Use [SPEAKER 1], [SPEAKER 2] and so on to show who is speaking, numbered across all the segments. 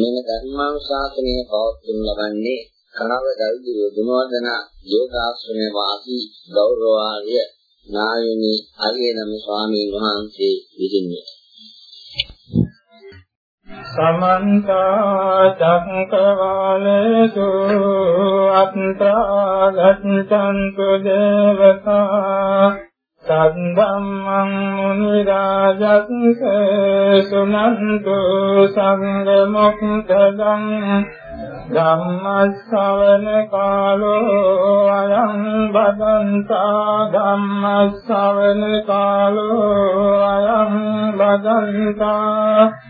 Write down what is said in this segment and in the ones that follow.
[SPEAKER 1] මෙම ධර්මානුශාසනය පවත්වනු ලබන්නේ කනව දල්දිව ගුණවර්ධන යෝගාශ්‍රමය වාසී ගෞරවාර්ය නායනී අරියනම ස්වාමීන් වහන්සේ විසින්ය.
[SPEAKER 2] සමන්ත චක්කවාලේසු අත්‍රා ගච්ඡන්තු දේවතා සද්ධම්මං මුනි රාජස්ස සුනන්තු සංඝ මොක්ඛදං ධම්මස්සවන කාලෝ අයං බදන්තා ධම්මස්සවන කාලෝ අයං බදන්තා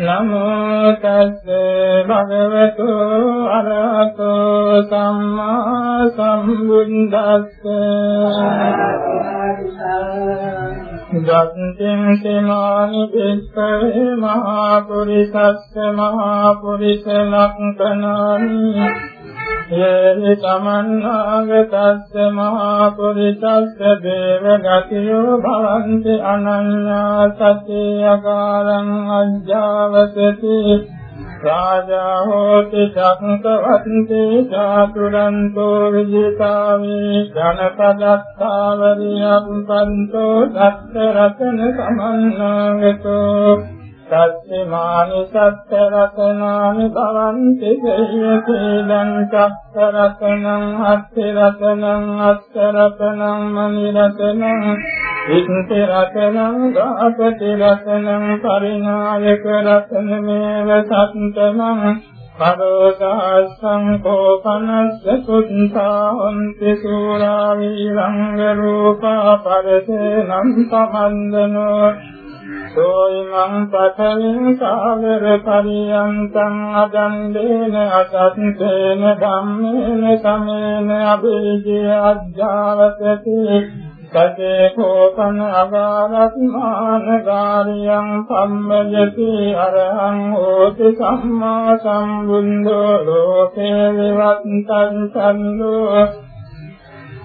[SPEAKER 2] නමෝ තස්ස භගවතු අරහතෝ සම්මා සම්බුද්දස්ස. දත්තිං සමානි පිස්සවේ මහා පුරිසස්ස මහා පුරිස ලක්ඛනානි යේහි සමන්නාගතස්ස මහා පුරිසස්ස දේව ගතියෝ භවන්ති අනඤ්ඤා සති අකාරං අජ්ජාවසති. රාජා හෝති චක්කවන්ති චාතුරන්තෝ විජිතාමි ධනපදත්තාවරියම් පන්තෝ දත්ත රතන සමන්නාගතෝ සත්‍යමානි සත්‍ය රතනානි භවන්ති සේයසීලං සත්‍ය රතනං අත්ථ රතනං අත්ථ රතනං මනි රතනං ඉත්ති රතනං ගාපති රතනං පරිනායක රතනමේව සත්තමං පරෝසහස්සං කෝපනස්ස සුත්තා හොන්ති සූරා වීරංග රූපා පරසේනම් සමන්දනෝ සෝයිමං පඨවින් සාගර පරියන්තං අදන්දේන අසත්තේන ධම්මේන සමේන අභිජය අජ්ජාවසති. සතේ කෝපන අගාරත්මාන ගාරියං සම්මජති. අරහං හෝති සම්මා සම්බුද්ධෝ. ලෝකේ විවත්තං සම්ලෝ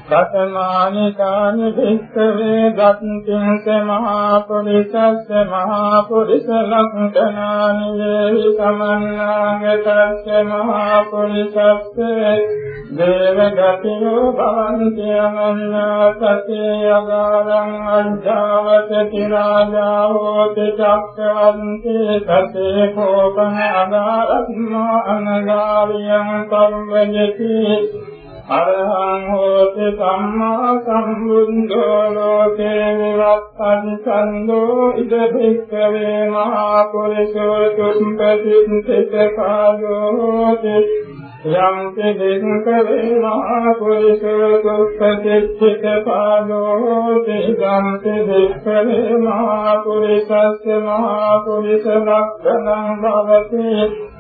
[SPEAKER 2] කතමානි කානි භික්ඛවේ දත්තිං සමහා පුරිසස්ස මහා පුරිස ලක්ඛනානි වේහි සමන්නාගතස්ස මහා පුරිසස්ස දේව ගතියෝ භවන්ති අනන්‍යා සතේ අගාරං අජ්ජාවසති රාජා හෝති චක්කවන්ති සතේ කෝපන අගාරත්මා අනගාරියං කම්මජති අරහං හෝති සම්මා සම්බුද්ධෝ ලෝකේ විවත්තං සම්දෝ ඉද භික්ඛවේ මහා පුරිසෝ තුම්පතින්තිත කාලෝති යම් තෙදින්කවේ මහා පුරිසෝ තුම්පතින්තිත කාලෝති යම් තෙදින්කවේ මහා පුරිසස්ස මහා පුරිස ලක්ඛණං භවති.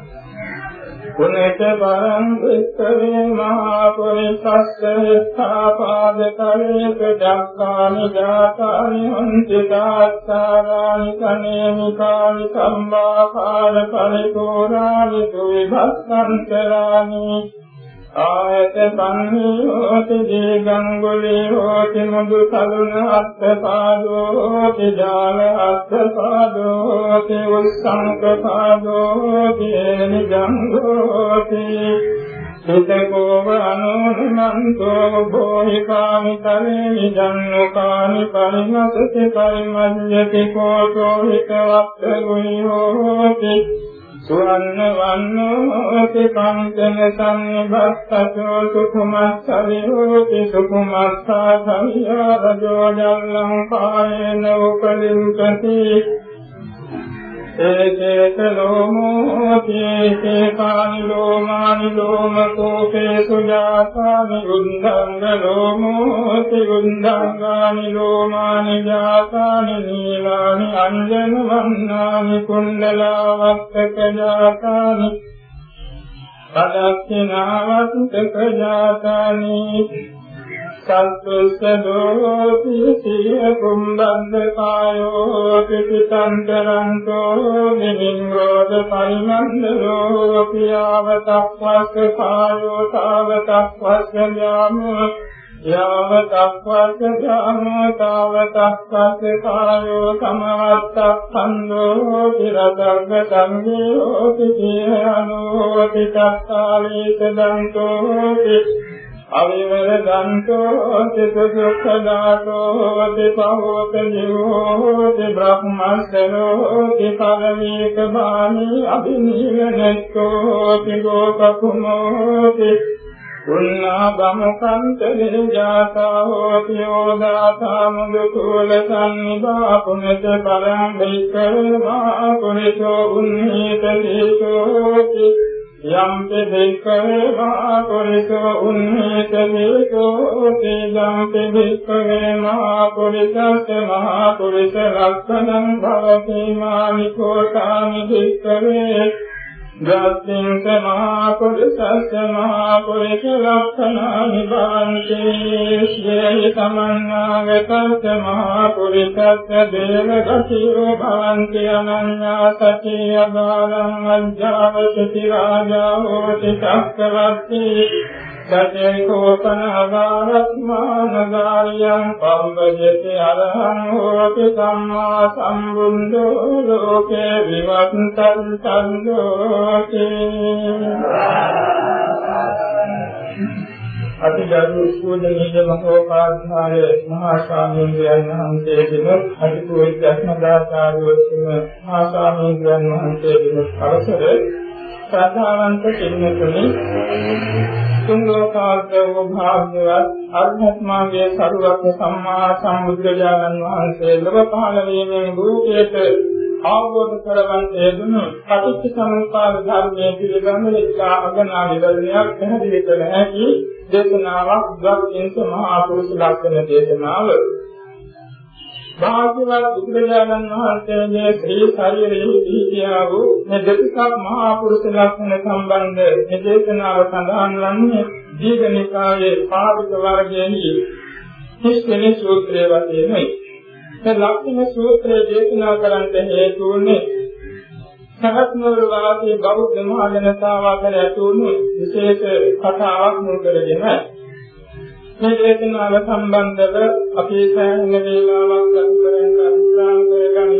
[SPEAKER 2] කුණේත පරං වික්ඛවේ මහා පුරිසස්ස ස්ථාපාද කරේක දක්ඛානි ජාතානි හොන්ති දාස්සාරානි කනේමිකානි සම්බාකාර පරිපෝරානි දුවිභක්ඛන්තරානි ආයත සංහිෝති දීගංගුලී හෝති මුදු සලුන අත්ථපාදෝ හෝති ජාල අත්ථපාදෝ හෝති උස්සංක පාදෝ හෝති නිජංගෝති සුතකෝව අනුනමන්තෝ භෝහිකාමිතරේ නිජන්නුකානි පරිමසති පරිමඤ්ඤති කෝටෝ හිතවක්ඛ ගුණි හෝති සුවන්න වන්නෝති පංචන සංනිබස්සතෝ සුකුමස්සරිහෝති සුකුමස්සා සවියා රජෝ ජල්ලං පායන උපලින්කති ඒකේත ලෝමෝති ඒකානි ලෝමානි ලෝමකෝපේ සුජාතානි උන්දංග ලෝමෝති උන්දංගානි ලෝමානි ජාතානි නීලානි අංජන වන්නානි කුණ්ඩලාවත්තක ජාතානි පදක්ඛිනාවන්තක ජාතානි සත්තුස්සදෝති සිය කුම්බන්ද කායෝ පිටිතන්තරන්තෝ නිමිංගෝද පරිමන්දලෝ පියාවතක්වස්ස කායෝ තාවතක්වස්ස යාමෝ යාවතක්වස්ස යාමෝ තාවතක්වස්ස කායෝ සමවත්තක්ඛන්தோ තිරදග්ග සංඝෝ පිටියනෝ පිටක්කාලේත දන්තෝ අවිවර දන්තෝ චිත සුඛ දාතෝ තිපහෝත ජීවෝ ති බ්‍රහ්මස්සනෝ ති පරමේක බාමි අභිනීවනත්තෝ ති ලෝකකුමෝ ති උන්නා බමුකන්ත නිජාතා හෝති යෝදාතා මුදුකුල සම්නිබා පුනත පරම් බික්කවා පුරිසෝ උන්නීත දීසෝති යම් තෙදික්කේ මා කුරිසෝ උන්නේත මේකෝ තේදම් තෙදික්කේ මා කුරිසස්ස මහා කුරිස ලක්ෂණං භවති මානිකෝ කාමි දික්කේ ගාත්තිං මහා කුරිසස්ස මහා කුරිස ලක්ෂණානි භවන්ති ශ්‍රේහි සමන්නාගතස්ස මහා කුරිසස්ස දේව ගතියෝ භවන්ති. අනඤ්ඤා සතිය බාලං අජ්ජාවසති රාජා හෝති චක්කවර්ති සචේකෝපනගාරත්මානගාරියං පම්බජති අරහං හෝති සම්මා සම්බුද්ධෝ ලෝකේ විවත්තං සම්දෝකේ අතිගරු පූජනීය මහෝපාධ්‍යාය මහා ස්වාමීන් වහන්සේගෙන් අතිපූජ්‍යස්මදාචාර්යවත්තුම මහා ස්වාමීන් වහන්සේගෙන් අවසර ශ්‍රද්ධාවන්ත කෙනෙකුනි තුන් ලෝකාර්ථව භාග්‍යවත් අර්ථත්මාගේ සරුවක් සම්මා සම්බුද්ධජානන් වහන්සේ ලොව පහළ වීමෙන් රූපයට අවබෝධ කරගන්න යෙදුණු පටිච්ච සමුප්පාද ධර්මයේ පිළිබඳව ඉතා අගනා විවරණයක් පැහැදිලි කළ හැකි දේශනාවක් ධර්මයෙන් මහා පුරුෂ ලක්ෂණ දේශනාව. භාග්‍යවත් බුදුරජාණන් වහන්සේගේ ශ්‍රී ශරීරයේ දීතියා වූ මේ දෙතිකක් මහා පුරුෂ ලක්ෂණ සම්බන්ධ මේ දේශනාව සඳහන් වන්නේ දීඝනිකායේ පාවිත වර්ගයේ හිස්වෙනි සූත්‍රයේ වශයෙන්යි. මේ ලක්ෂණ සූත්‍රය දේශනා කරන්නට හේතු වුණේ සහත්නවර වාසී බෞද්ධ මහ ජනතාව අතර ඇති වුණු විශේෂ කතාවක් මුල් කරගෙන මේ දේශනාව සම්බන්ධව අපේ සෑහෙන වේලාවක් ගත කරන්න අනුග්‍රහ කරගන්න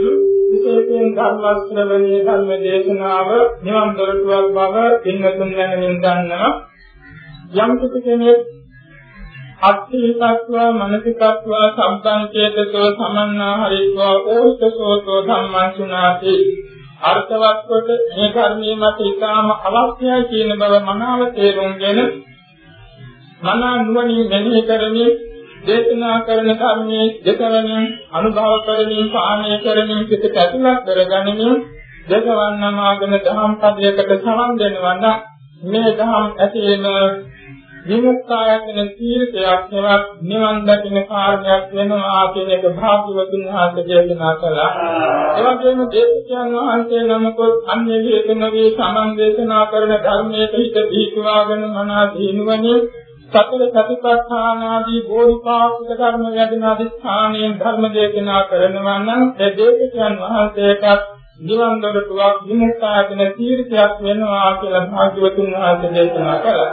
[SPEAKER 2] විශේෂයෙන් ධර්ම ශ්‍රවණයේ ධර්ම දේශනාව නිවන් දොරටුවක් බව පින්වතුන් දැනමින් දන්නවා. යම් කෙනෙක් අත්ථීතත්ව මනසිකත්ව සම්පංචේතසෝ සමන්නා හරිත්වා ඕෂසෝතෝ ධම්මං සුනාති. අර්ථවත් කොට මේ ධර්මයේ මත ඉතාම අවශ්‍යයි කියන බව මනාව තේරුම්ගෙන මනා නුවණින් මෙනෙහි කරමින් දේශනා කරන ධර්මයේ දෙකවනින් අනුභව කරමින් පාණය කරමින් සිතට ඇතුළත් කරගනිමින් දෙකවන්නමාගෙන දහම් පදයකට සමන් දෙනවා මේ දහම් ඇතිවෙන විමුක්තායතන තීර්ථයක් හෙවත් නිවන් දකින කාර්යයක් වෙනවා කියන එක භාග්‍යවතුන් වහන්සේ දේශනා කළා. ඒ වගේම දේශකයන් වහන්සේ නමකොත් අන්‍ය වේතනවේ සමන් දේශනා කරන ධර්මයේ හිත දීපවාගෙන මනා දිනුවනේ සතර සතිපට්ඨානාදී බෝධිපාක්ෂික ධර්ම වැඩෙන අධිෂ්ඨානයෙන් ධර්ම දේශනා කරනවා නම් ඒ දේශකයන් වහන්සේට නිවන් දොරටුවක් විමුක්තායතන තීර්ථයක් වෙනවා කියලා භාග්‍යවතුන් වහන්සේ දේශනා කළා.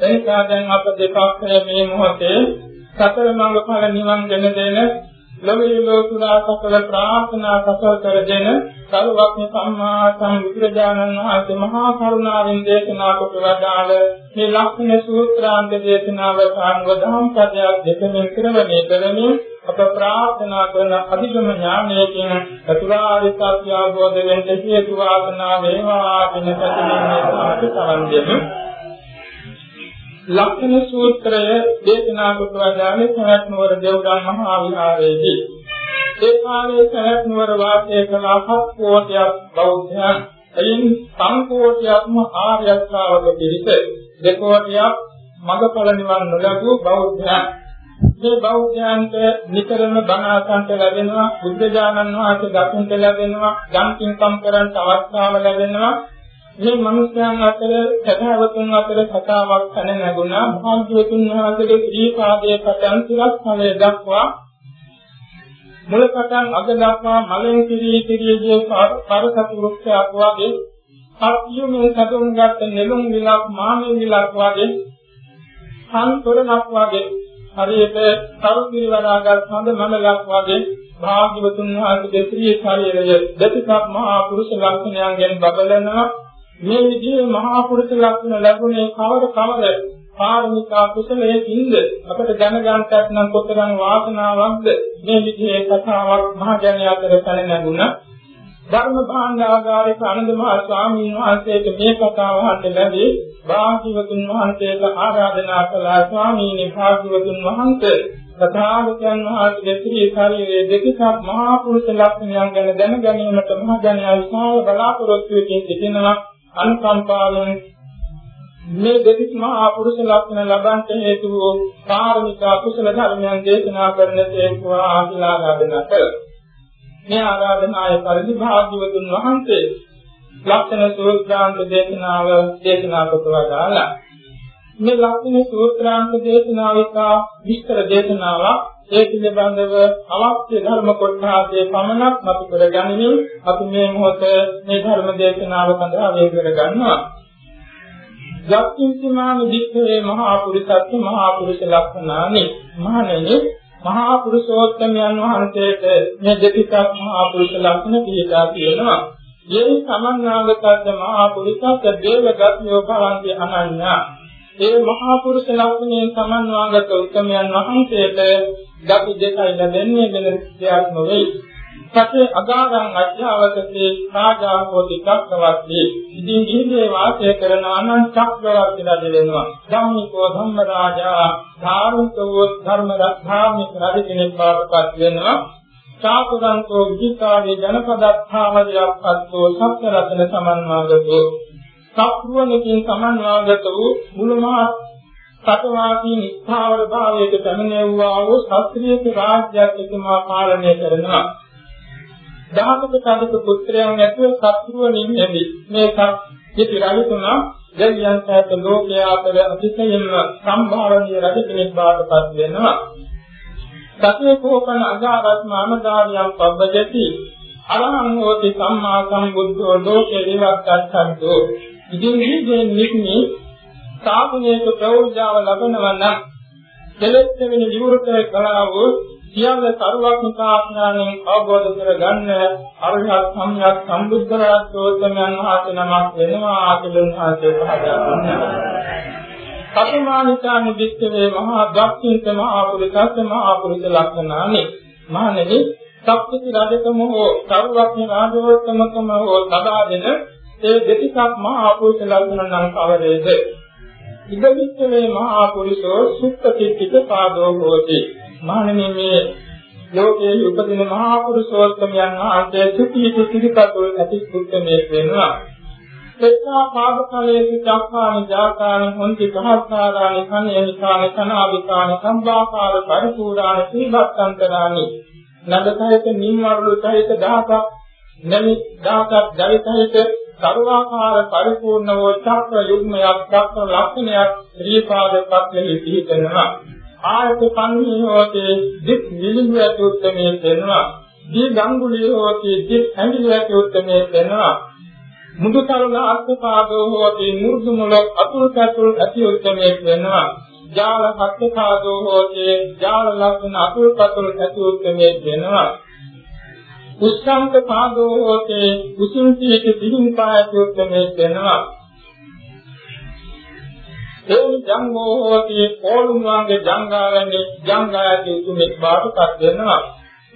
[SPEAKER 2] එනිසා දැන් අප දෙපක්ෂය මේ මොහොතේ සතර මඟ ඵල නිවන් ගෙන දෙන ලෝකේ ලෝකුරා සකල ප්‍රාර්ථනා සකල කරගෙන සරුවක්ම සම්මා සම්බුදුරජාණන් වහන්සේ මහා කරුණාවෙන් දේශනා කොට වදාළ මේ ලක්ෂණ සූත්‍රාන්ත දේශනාව සංවදහම් පදයක් දෙකෙන් ක්‍රමණය කරමින් අප ප්‍රාර්ථනා කරන අධිගම ඥානයෙන් චතුරාර්ය සත්‍ය අවබෝධ වෙන්න හේතු වාසනා වේවා කියන සතුටින් සාකච්ඡා කරන් දෙමු. ලක්ෂණ සූත්‍රය දේශනා කොට වදාළේ සරත් නුවර දෙව්දන් මහා විහාරයේදී ඒ කාලේ සරත් නුවර වාසය කළ හත් කෝටියක් බෞද්ධයන්. එයින් සංකෝටියක්ම ආර්ය ශ්‍රාවක පිරිස දෙකෝටියක් මගඵල නිවන් නොලබූ බෞද්ධයන්. මේ බෞද්ධයන්ට නිතරම බණ අසන්ට ලැබෙනවා බුද්ධ ඥානන් වහන්සේ දකින්ට ලැබෙනවා ධම් කින්කම් කරන්ට අවස්ථාව ලැබෙනවා. මේ මිනිස්යන් අතර සදාවතුන් අතර කතාවක් කන නැගුණා. භාග්‍යවතුන් වහන්සේගේ ශ්‍රී පාදයේ පටන් සිරස් ඵලය දක්වා මුල පටන් අග දක්වා මලෙන් කිරී කිරීගේ පරසතු වෘක්ෂයක් වගේ සත්‍යමේ සතුන් ගත්ත නෙළුම් විලක් මානෙ විලක් වගේ සංතොරණක් වගේ හරියට කරුණිරි වඩාගත් හඳ මණලක් වගේ භාග්‍යවතුන් වහන්සේගේ ශ්‍රී ශරීරය දෙතිකක් මහා පුරුෂ ලක්ෂණයන්ගෙන් බබලනවා. මේ විදිහේ මහා පුරුෂ ලක්ෂණ ලැබුණේ කවර කවර පාරමිතා කුසලයේ කින්ද අපට දැනගන්නට නම් කොතරම් වාසනාවක්ද? මේ විදිහේ කතාවක් මහජනය අතර පැන නැගුණා. ධර්ම භාණ්ඩාගාරික ආනන්ද මහ ස්වාමීන් වහන්සේට මේ කතාව අහන්න ලැබී. භාග්‍යවතුන් වහන්සේට ආරාධනා කළා ස්වාමීනි භාග්‍යවතුන් වහන්සේ තථාගතයන් වහන්සේගේ ශ්‍රී ශරීරයේ දෙකක් මහා පුරුෂ ලක්ෂණයන් ගැන දැන ගැනීමට මහ ජනයා විශාල බලාපොරොත්තුවකින් සිටිනවා. අනුකම්පාවෙන් මේ දෙතිස් මහා පුරුෂ ලක්ෂණ ලබන්ට හේතු වූ කාර්මික කුසල ධර්මයන් දේශනා කරන තේක්වා ආශිලා ආරාධනා කළා. මේ ආරාධනාය පරිදි භාග්‍යවතුන් වහන්සේ ලක්ෂණ සූත්‍රාන්ත දේශනාව දේශනා කොට වදාලා මේ ලක්ෂණ සූත්‍රාන්ත දේශනාවික විස්තර දේශනාවක් ඒ පිළිබඳව අවශ්‍ය ධර්ම කොටහසේ පමණක් අපි කරගනිමින් අපි මේ මොහොත මේ ධර්ම දේශනාව සඳහා වේ කර ගන්නවා. යක්ඛින්සමාන දික්ඛේ මහා පුරිසත්ව මහා පුරුෂ ලක්ෂණානි මහණෙනි මහා පුරුෂෝත්තමයන් වහන්සේට මේ දෙපිටක් මහා පුරුෂ ලක්ෂණ පිළිලා තියෙනවා. යේ සමන්නාගතත් මහා පුරුෂත් දේවගත්යෝ භවන්ති අනඤ්ඤා ඒ මහා පුරුෂ ලක්ෂණයෙන් සමන්වාගත උත්තරමයන් වහන්සේට ගති දෙකයි ලැබෙන්නේ වෙන දෙයක් නොවේ. සතේ අගාරං අධ්‍යාවකේ රාජා හෝති චක්‍රවර්ති. ඉදින් ජීවිතේ වාසය කරන අනන්ත චක්‍රවර්ති රජෙනවා. ධම්මිකෝ ධම්ම රාජා ධාර්මිකෝ ධර්ම රාජාමික රජ කෙනෙක් බවටපත් වෙනවා. චාතුරන්තෝ විචිකාවේ ජනපදත්ථාවලියක් අත්ෝ සත්‍ය රත්න සමන්වාගතෝ සත්‍රුවනකින් සමන්වාගත වූ මුලමහත් සතවාදී නිස්ථාවර භාවයට පැමිණෙව්වා වූ ශාස්ත්‍රීය රාජ්‍යයක් එතුමා පාලනය කරනවා. දහසක තදක පුත්‍රයන් ඇතුව සත්‍රුවනින් එමි. මේ සත්‍ය රජතුමා දෙවියන් සහිත ලෝකයේ අතර අතිශයින්ම සම්භාවනීය රජ කෙනෙක් බවට පත් වෙනවා. සතේ කෝපන අගාරත්ම අමදාරියම් පබ්බජති අරහං හෝති සම්මා සම්බුද්ධෝ ලෝකේ විවක්ඛත්තෝ ඉතින් මේ නික්මී සාධනයක ප්‍රෞර්ජාව ලබනවා නම් දෙලෙත් වෙන විවෘත කලාව සියල්ල සරුවක්නිකාඥාණයෙන් අවබෝධ කරගන්න අරහත් සම්්‍යක් සම්බුද්ධ රාජෝත්තමයන් වහන්සේ නමක් වෙනවා කියලා උන්වහන්සේ පහදා දුන්නා. සතමානිකානි වික්කවේ මහා දක්ෂිත මහා පුරිසත් මහා පුරිස ලක්ෂණානි මහණෙනි සක්විති රජකම හෝ සරුවක්ඥ රාජෝත්තමකම හෝ සදාදෙන ඒ දෙතිසක් මහා පුරුෂ ලක්ෂණ නම් කවරේද? ඉදවිච්චේ මහා පුරුෂෝ සුත්තතිත්තික පාදෝ හෝති. මහණෙනි මේ ලෝකයේ උපදින මහා පුරුෂෝත්තමයන් වහන්සේ සුඛී සිරිකතුල් ඇති කුත්තමේ වෙනවා. එක්කා පාදකලයේ චක්කානි ජාකානි හොන්ති සහස්කාරානි කණේනිකානි කනාවිකානි සම්බාකාර පරිපූර්ණානි සීලත්තන්තරානි නදසහිත නිම්වරුළු සහිත දහසක් නමි දහසක් ජවිතහිත සර්වාකාර පරිපූර්ණ වූ චක්‍ර යුග්මයක් චක්‍ර ලක්ෂණයක් ශ්‍රීපාදපත්ලෙහි පිහිටනවා ආයත පන්හි හෝතේ දික් විලිඟු ඇති උත්මේ වෙනවා දී ගංගුලිය හෝතේ දික් ඇඟිලි ඇති උත්මේ වෙනවා මුදු තරුණ අර්ථපාදෝ හෝතේ මුරුදු මුලක් අතුරු පැතුරු ඇති උත්මේ වෙනවා ජාල හත්පාදෝ හෝතේ ජාල ලක්ෂණ අතුරු පැතුරු ඇති උත්මේ වෙනවා උස්සංක පාදෝ හෝතේ උසුන්තියක දිනුම් පායතුත්මේ වෙනවා ඒ ජංගෝ හෝතේ පොළුම් වාගේ ජංගාරන්නේ ජංගායති උතුමෙක් බාටපත් වෙනවා.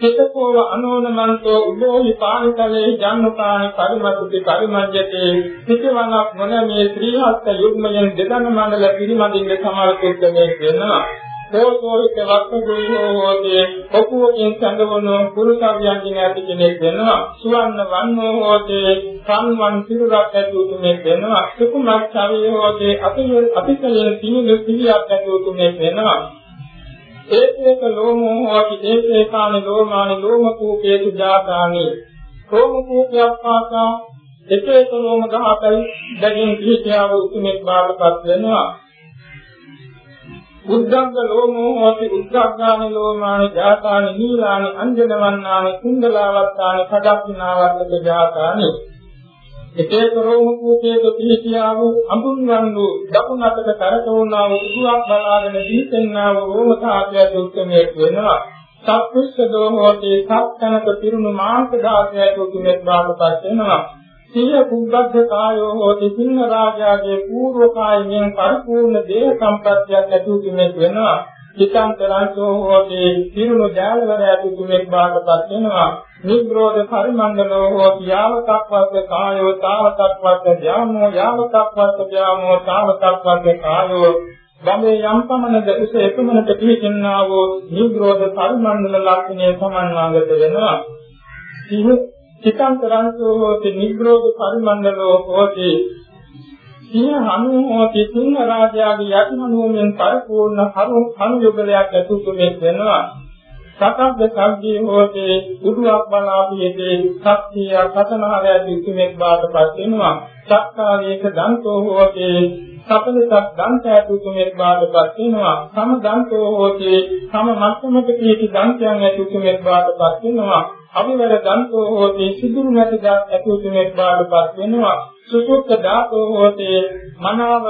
[SPEAKER 2] චිතකෝව අනෝනමන්තෝ උභෝහි පානිකලේ ජන්නුකානි පරිමතුති පරිමජ්ජතේ. පිටවනක් මොන මේ ශ්‍රී හස්ත යුග්මයෙන් දෙදන මණ්ඩල පිරිමදින්න සමර්ථුත්මේ වෙනවා සෝසෝහිත වක්කගුණෝ හෝතේ පොකුවකින් සඳවන කුරුසාවියන්ගෙන් ඇති කෙනෙක් වෙනවා. සුවන්න වන්නෝ හෝතේ සංවන් සිරුරක් ඇති උතුමෙක් වෙනවා. සුකුමක් ඡාවිය හෝතේ අතිකලෙන් සිනිදු සිහියක් ඇති උතුමෙක් වෙනවා. ඒකේක ලෝමෝ හෝති ඒකේකානි ලෝමානි ලෝම කූපේසු ජාතානි. ලෝම කූපයක් පාසා එක එක රෝම ගහකයි දැකින් පිහිටියාව උතුමෙක් බාටපත් වෙනවා. උද්දග්ග ලෝමෝ හෝති උද්දග්ගාන ලෝමාන ජාතානි නීලානි අංජනවන්නානි කුණ්ඩලාවත්තානි කඩක්ඛිනාවත්තක ජාතානි. එකේ කරෝම කූපයක පිහිටියා වූ අඳුන්වන්නු දකුණතට කරකවුණා වූ උදුවක් බලාගෙන දීතෙන්නා වූ රෝම තාපය දුක්ඛමේ වෙනවා. සත්පුස්සදෝ හෝති සත්කනක පිරුණු මාංශ දාසය දුක්ඛමේ බාටපත් වෙනවා. සිය කුබ්බද්ද කායෝ හෝති සිංහ රාජාගේ పూర్ව කායයෙන් පරිපූර්ණ දේහ සම්පත්තියක් ඇති කෙනෙක් වෙනවා. චිත්තන්තරංසෝ හෝති සිරුණු ජාලවර ඇති කෙනෙක් බාටපත් වෙනවා. නිග්‍රෝධ පරිමණ්ඩලෝ හෝති යාවතක්වත් කායෝ තාවතක්වත් ඥානෝ යාවතක්වත් ඥානෝ තාවතක්වත් කායෝ. ගමේ යම් පමණද උස එකමනට පිහිටින්නා වූ නිග්‍රෝධ පරිමණ්ඩල ලක්ෂණය සමන්වාගත වෙනවා. චිත්තන්තරංසෝ හෝති නිග්‍රෝධ පරිමණ්ඩලෝ හෝති. සිය හනු හෝති සිංහ රාජයාගේ යටිමනුවෙන් පරිපූර්ණ හරු හනු යුගලයක් ඇතුළු වෙනවා. සතබ්බ සබ්දී හෝති උඩුවක් බලාපියේදී සත්‍ය කතනාරය දිතුමෙක් බාටපත් වෙනවා. සක්කාවේක දන්තෝ හෝති සතලසක් දන්තය තුතුමෙක් බාටපත් වෙනවා. සම දන්තෝ හෝති සම මත්තමක කීටි දන්තයන් ඇතුතුමෙක් බාටපත් වෙනවා. අවිවර දන්තෝ හෝති සිදුරු නැති දත් ඇතුතුමෙක් බාටපත් වෙනවා. සුසුක්ක ධාතෝ හෝති මනාව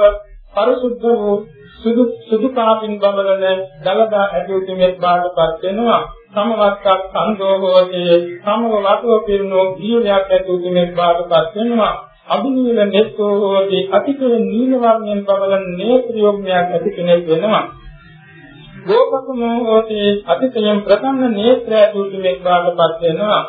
[SPEAKER 2] පරිසුද්ධ වූ සුදු සුදු පාටින් බබලන දලදා ඇතුතුමෙක් බාටපත් වෙනවා. සමවත්තක් සංදෝ හෝති සමව වතෝ පිරුණෝ ජීවයක් ඇතුතුමෙක් බාටපත් වෙනවා. අභිනීල නෙත්තෝ හෝති අතිකේ නීල වර්ණයෙන් බබලන නේත්‍රියොම්යක් ඇති කෙනෙක් වෙනවා. ගෝපකමෝ හෝති අතිකයෙන් ප්‍රසන්න නේත්‍රය ඇතුතුමෙක් බාටපත් වෙනවා.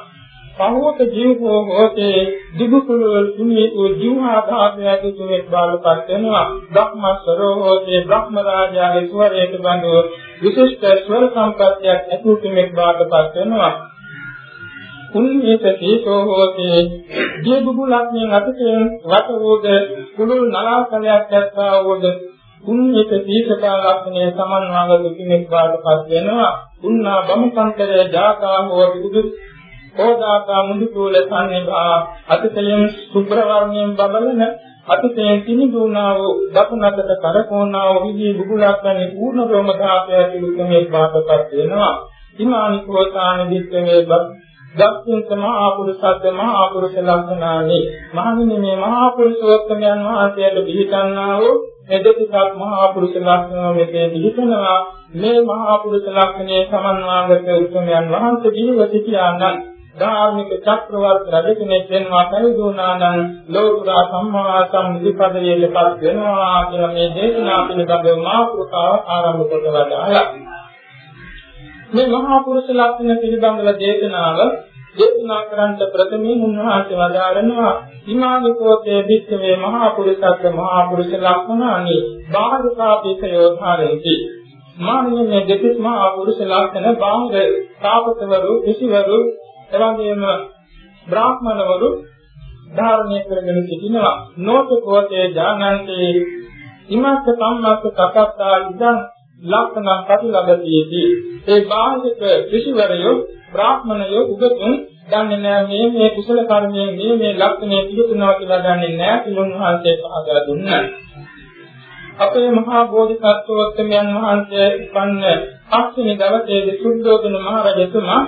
[SPEAKER 2] පහෝත ජීවෝ හෝතේ දිබුකුල තුනීතු ජීවහා භාගයට තුනෙක් බාලපත් වෙනවා. බ්‍රහ්මස්වරෝ හෝතේ බ්‍රහ්ම රාජාගේ ස්වරයට බඳු විශිෂ්ට ස්වර සම්පත්තියක් ඇතුළු කෙනෙක් බාලපත් වෙනවා. කුණීත තීතෝ හෝතේ ජීබුකුලක්ෙන් අතේ වට වූද කුළුල් නලාකලයක් දැක්වා වූද කුණීත තීතකා ලක්ෂණය සමන්වාගත කෙනෙක් බාලපත් වෙනවා. උන්නා බමුසන්තරය ජාතා හෝ විදුදු ඕදාතා මුදුකෝල සම්නිභා අතිතයෙන් සුබ්‍ර වර්ණයෙන් බබලන අතිතයෙන් කිනිදුනා වූ දකුණකට කරකෝනා වූ විදී බුබුලක් වැනි පූර්ණ රෝම ධාතය පිළිකමේ පාටපත් වෙනවා. හිමානි කෝතාන දිත්තමේ දක්ෂින්ත මහා පුරුෂත්ව මහා පුරුෂ ලක්ෂණානි. මහණෙනි මේ මහා පුරුෂෝත්තමයන් වහන්සේට පිළිගන්නා වූ එදෙතිසක් මහා පුරුෂ ලක්ෂණ මෙතේ පිළිතනවා මේ මහා පුරුෂ ලක්ෂණයේ සමන්වාගත උත්මයන් වහන්සේ ජීව සිටියානම් ධාර්මික චක්‍රවර්ති රජ කෙනෙක් වෙනවා පරිදුණානං ලෝකුරා සම්මා සම්බුද්ධපදයේපත් වෙනවා කියන මේ දේශනා පිළිබඳව මාතෘකාව ආරම්භ කොට වදාළා. මේ මහා පුරුෂ ලක්ෂණ පිළිබඳව දේශනාව දේශනා කරන්ට ප්‍රථමයෙන් උන්වහන්සේ වදාරනවා. හිමානිකෝතේ විච්ඡවේ මහා පුරුෂත්ව මහා පුරුෂ ලක්ෂණානි බාහිරකාපේකයෝ ධාරේති මානිනේ දෙතිස් මහා පුරුෂ ලක්ෂණ බාහිර තාපතවරු ඍෂිවරු එවැගේම බ්‍රාහ්මණවරු ධාරණය කරගෙන සිටිනවා. නෝතකෝතේ ඥානන්තේ ඉමස්ස සම්මස්ස කපත්තා ඉදන් ලක්ෂණ ප්‍රතිලබතියේදී ඒ බාහික ඍෂිවරයෝ බ්‍රාහ්මණයෝ උගතුන් දන්නේ නැහැ මේ මේ කුසල කර්මයෙන් මේ මේ ලක්ෂණය පිළිතුනවා කියලා දන්නේ නැහැ පිළුන් වහන්සේ පහදලා දුන්නා. අපේ මහා බෝධිසත්වෝත්තමයන් වහන්සේ උපන්න පස්වෙනි දවසේදී සුද්ධෝදන මහ රජතුමා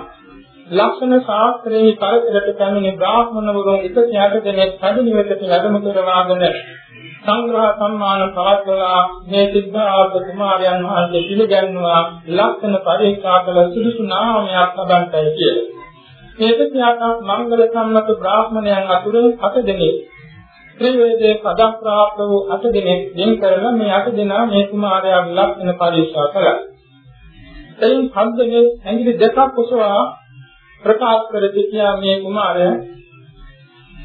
[SPEAKER 2] ලක්ෂණ ශාස්ත්‍රයේ පරිසරයට පැමිණි බ්‍රාහ්මණවරුන් 108 දෙනෙක් පදිනිවෙතට වැඩම කරවාගෙන සංග්‍රහ සම්මාන පවත්වලා මේ සිද්ධාර්ථ කුමාරයන් වහන්සේ පිළිගන්නවා ලක්ෂණ පරීක්ෂා කළ සුදුසු නාමයක් ලබන්ටයි කියලා. මේ 108 මංගල සම්මත බ්‍රාහ්මණයන් අතුරින් 8 දෙනෙක් ත්‍රිවේදයේ පදක් ප්‍රාප්ත වූ 8 දෙනෙක් වෙන් කරලා මේ 8 දෙනා මේ කුමාරයාගේ ලක්ෂණ පරීක්ෂා කළා. එයින් 7 දෙනෙක් ඇඟිලි දෙකක් ඔසවා ප්‍රකාශ කර සිටියා මේ කුමාරයා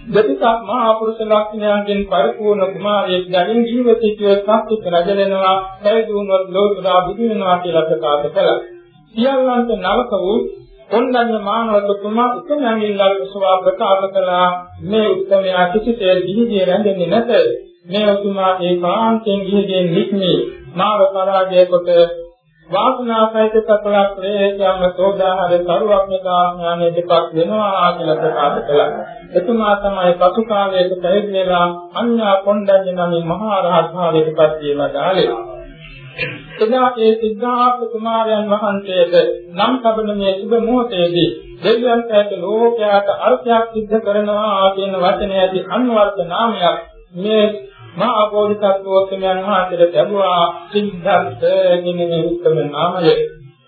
[SPEAKER 2] දෙතිසක් මහා පුරුෂ ලක්ෂණයන්ගෙන් පරිපූර්ණ කුමාරයෙක් ගැලින් ජීවිතයේ සත්‍වික රජ වෙනවා පැවිදුණොත් ලෝකදා බුදු වෙනවා කියලා ප්‍රකාශ කළා. සියල්ලන්ට නවක වූ කොණ්ඩඤ්ඤ මානවතුමා උතුම් ඇඟිල්ලක් සුවා ප්‍රකාශ කළා මේ උත්තරමයා කිසිතේ දිවිදී රැඳෙන්නේ නැත. මේ උතුමා ඒකාන්තයෙන් ගිහිගෙන් නික්මී මාව පරාජය කොට වාසනාසහිත සකල ක්ලේශයන් සෝදාහර සරුවක්ඥතා ඥානයේ දෙපක් වෙනවා කියලා ප්‍රකාශ කළා. එතුමා තමයි පසු කාලයක පැවිදි වෙලා අඤ්ඤා කොණ්ඩඤ්ඤ නමින් මහා රහත් භාවයට පත් වීම දාලේ. එදා ඒ සිද්ධාර්ථ කුමාරයන් වහන්සේට නම් කබන මේ සුබ මොහොතේදී දෙවියන්ට ඇත ලෝකයාට අර්ථයක් සිද්ධ කරනවා කියන වචනේ ඇති අන්වර්ථ නාමයක් මේ මහා බෝධිසත්වෝත්තමයන් වහන්සේට ලැබුවා සිද්ධාර්ථ කියන උත්තම නාමය.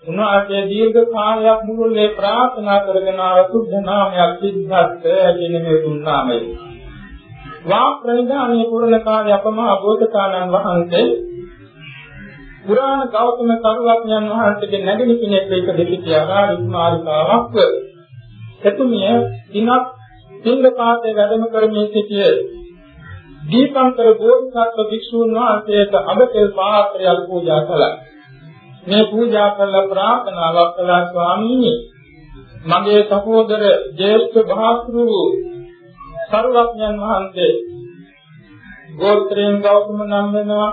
[SPEAKER 2] උන්වහන්සේ දීර්ඝ කාලයක් මුළුල්ලේ ප්‍රාර්ථනා කරගෙන ආව සුද්ධ නාමයක් සිද්ධාර්ථ කියන මේ තුන් නාමය. වා ප්‍රනිධානයේ පුරණ කාලේ අපමහා බෝධිසත්වයන් වහන්සේ පුරාණ ගෞතම සරුවඥන් වහන්සේගේ නැගිලි කෙනෙක් එක දෙකේ ආරාධිමාරිකාවක් එතුමිය දිනක් පින්දපාතේ වැඩම කරමින් සිටියේ දීපංකර බෝධිසත්ව භික්ෂූන් වහන්සේට අබතල් පාත්‍රයක් පූජා කළා. මේ පූජා කළ ප්‍රාර්ථනාවක් කළා ස්වාමීනි. මගේ සහෝදර ජේෂ්ඨ භාතෘ සරුවඥන් වහන්සේ ගෝත්‍රයෙන් ගෞතම නම් වෙනවා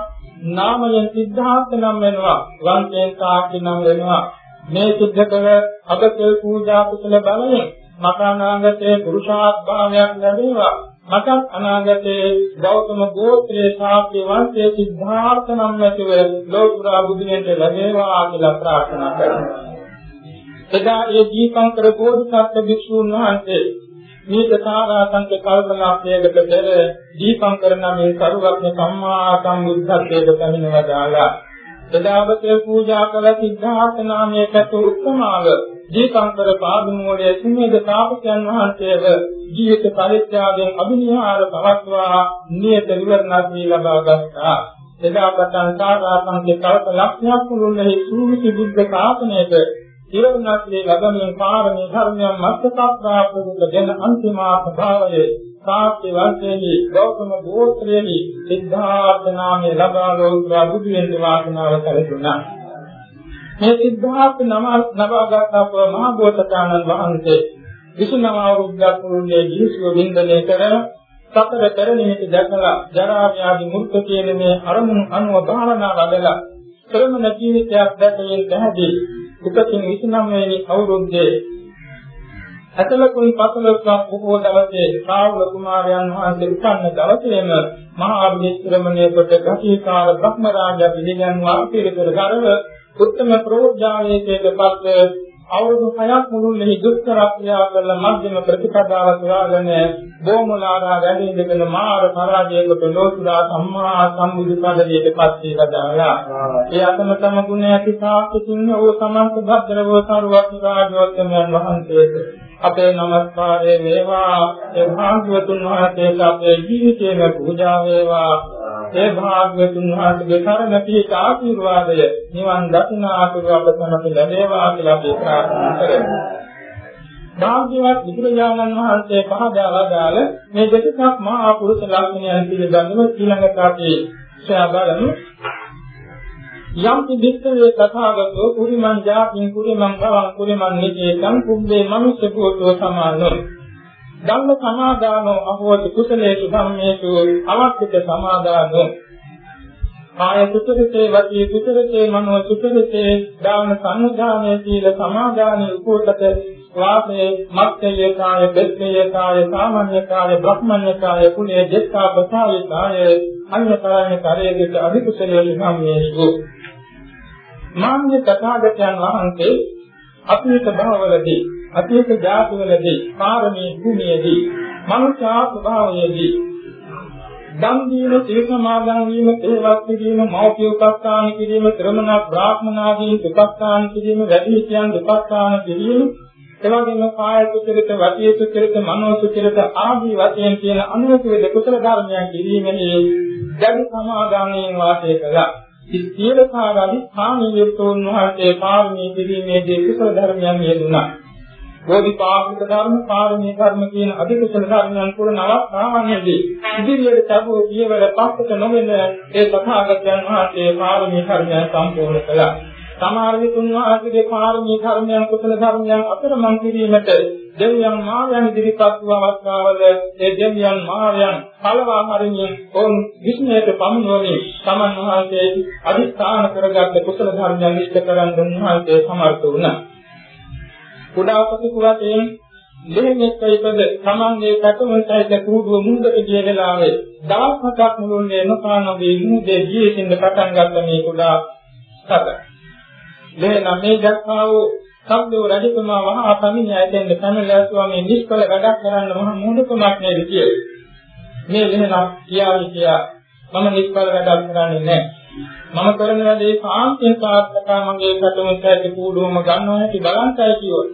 [SPEAKER 2] නාමයෙන් සිද්ධාර්ථ නම් වෙනවා වංශයෙන් සාක්ෂි නම් වෙනවා. මේ සිද්ධ කළ අගතේ පූජා කුසල බලයෙන් මට අනාගතයේ පුරුෂාත් භාවයක් ලැබේවා. මට අනාගතයේ ගෞතම ගෝත්‍රයේ සාක්ෂි වංශයේ සිද්ධාර්ථ නම් නැතිව ලෝතුරා බුදුනෙන්ට ලැබේවා කියලා ප්‍රාර්ථනා කරනවා. එදා ඒ දීපංකර බෝධිසත්ව භික්ෂුන් වහන්සේ මේක සාරාංශක කල්පනාක්ෂයකට පෙර දීපංකර නමේ කරුවක්න සම්මා සම්බුද්ධත්වයට පැමිණවදාලා එදාවතේ පූජා කළ සිද්ධාර්ථ නාමයේ කතු උත්තමාව දීපංකර පාදමූලයේ සුමේද තාපසයන් වහන්සේව ජීවිත පරිත්‍යාගයෙන් අභිනිහාර පවත්වා නියත විවරණාදී ලබා ගත්තා. එදා පටන් සාරාංශක කල්පලක්ෂයක් මුළුල්ලේ සූවිසි බුද්ධ ශාසනයේ ඉරණස්ලේ ලබමින් පාරමී ධර්මයන් මස්තකප්‍රාප්තක දෙන අන්තිමාර්ථ භාවයේ සාක්ෂි වර්ෂයේ ගෞතම ගෝත්‍රයේ සිද්ධාර්ථ නාමයේ ලබා ලෝතුරා බුදු වෙන වාසනාව කළුණා. මේ සිද්ධාර්ථ නම නවාගත් අප මහ බෝසතාණන් වහන්සේ විසුණව අවුරුද්දක් මුළුල්ලේ ජීසුව වින්දනය කර සතර කරණියට දැකලා ජරා ව්‍යාධි මුක්ත කියන මේ අරමුණු අනුව භාවනා වඩලා ශ්‍රමණ ජීවිතයක් දැකීම පැහැදිලි උපතින් 29 වෙනි අවුරුද්දේ අතලකුයි පසලොස්වක් බොහෝ දවසේ ශ්‍රාවක කුමාරයන් වහන්සේ උපන්න දවසේම මහා අභිශ්‍රමණය කොට ගතිකාර බ්‍රහ්ම රාජා පිළිගන්වා පිළිතර කරව උත්තම ප්‍රෝජාවේකයකපත් අවුරුදු 6ක් මුළුල්ලේ දුක්ඛ ක්‍රියා කළ මධ්‍යම ප්‍රතිපදාව සොයාගෙන බොමුලාරා වැඩි ඉඳගෙන මාර පරාජයකට ලෝතුරා සම්මා සම්බුදු පදවියට පත් වේලා දාලා ඒ අතම තම ගුණ ඇති සාක්ෂිතින් ඕ සමන්ත භද්‍රව සරුවත් රාජෝත්තමයන් වහන්සේට අපේ নমස්කාරය වේවා. ඒ භාග්‍යවතුන් වහන්සේට අපේ ජීවිතේම පූජා වේවා. ඒ භාග්‍යවතුන් වහන්සේගේ කරණ පිහිට ආශිර්වාදය නිවන් දකිනාතුරු අප සමග ලැබේවා කියලා අපි ප්‍රාර්ථනා කරමු. භාග්‍යවත් බුදුරජාණන් වහන්සේ පහදා වදාළ මේ දෙකක් මහා පුරුෂ ලක්ෂණයන් පිළිබඳව ඊළඟට අපි සොයා බලමු. යම් කිදිස්සේ තථාගතෝ කුරිමං ජාතින් කුරිමං භවං කුරිමං නිකේතං කුබ්බේ මනුෂ්‍ය භූතෝ සමානෝ ධම්ම සමාදානෝ අහෝති කුසලේසු ධම්මේසු අවක්ඛිත සමාදානෝ කාය සුතරිතේ වචී සුතරිතේ මනෝ සුතරිතේ දාන සංඥානේ සීල සමාදානේ උපෝතක වාසේ මක්ඛේ කාය බෙත්තේ කාය සාමාන්‍ය කාය බ්‍රහ්මඤ්ඤ කාය කුලේ දෙත්තා පසාය කාය අඤ්ඤතරණ කරේගත අධිකුසලයේ ධම්මේසු මාන්‍ය තථාගතයන් වහන්සේ අපේක භවවලදී අතීත ජාතිවලදී පාරමී භූමියේදී මනුෂ්‍යා ස්වභාවයේදී දම් දීම සිල් සමාදන් වීම තේවත් කිරීම මෞඛ්‍ය උපස්ථාන කිරීම ශ්‍රමණ බ්‍රාහ්මනාදී උපස්ථාන කිරීම වැඩි හිතියන් උපස්ථාන කිරීම එවැගේම කාය සුචරිත වාචික සුචරිත මනෝ සුචරිත ආදී වශයෙන් කියන අනුක වේද කුසල ධර්මයන් කිරීමෙහි දැඩි සමාදානයෙන් වාසය කළා. සිත්තියකාරාදී ස්ථානීයතුන් වහන්සේ පාරමී කිරීමේදී කුසල ධර්මයන් යෙදුණා. බෝධිපාක්ෂික ධර්ම, පාරමී ධර්ම කියන අධිකුසල ධර්මයන් පුරන අවස්ථාවන්හිදී ඉදිරියට තබෝ පියවර පස්සට නොගෙන ඒ තථාගතයන් වහන්සේ පාරමී ධර්මයන් සම්පූර්ණ කළා. සමහර විටුන් වාසයේ පාරමී ධර්මයන් කුසල ධර්මයන් අතරමං කිරීමට දෙවියන් මායන් ඉදිරිපත් වූ අවස්ථාවල ඒ දෙවියන් මායන් කලවා හරිනින් ඔවුන් විශ්නයට පමුණුවමින් සමන් වහන්සේ අදිස්ථාන කරගත් කුසල ධර්මයන් ඉෂ්ට කරන් දුන්නාසේ සමර්ථ වුණා. කුඩා ප්‍රතිකුලයෙන් දෙහෙනෙක් ඉපද තමන්ගේ පැතුමට කූඩුව මුහුදට ගිය වෙලාවේ දවස් හතක් මුළුල්ලේ නොකානෝගේ මුහුදේ ජීවිතින්ද පටන් ගත්ත මේ කුඩා සත. දෙහෙනම් මේ දක්වා වූ සම්දෝ රජතුමා වහා පමිණ ඇතෙන්ද පැනලා ස්වාමී නිෂ්කල වැඩක් කරන්න මහ මුහුදකමක් නේද කියලා. මේ දෙහෙනම් කියාවි කියා මම නිෂ්කල වැඩක් කරන්නේ නැහැ. මම කරන වැඩේ සාන්තිය සාර්ථකව මගේ පැතුමට කූඩුවම ගන්නවා ඇති බලන්තයි කියොත්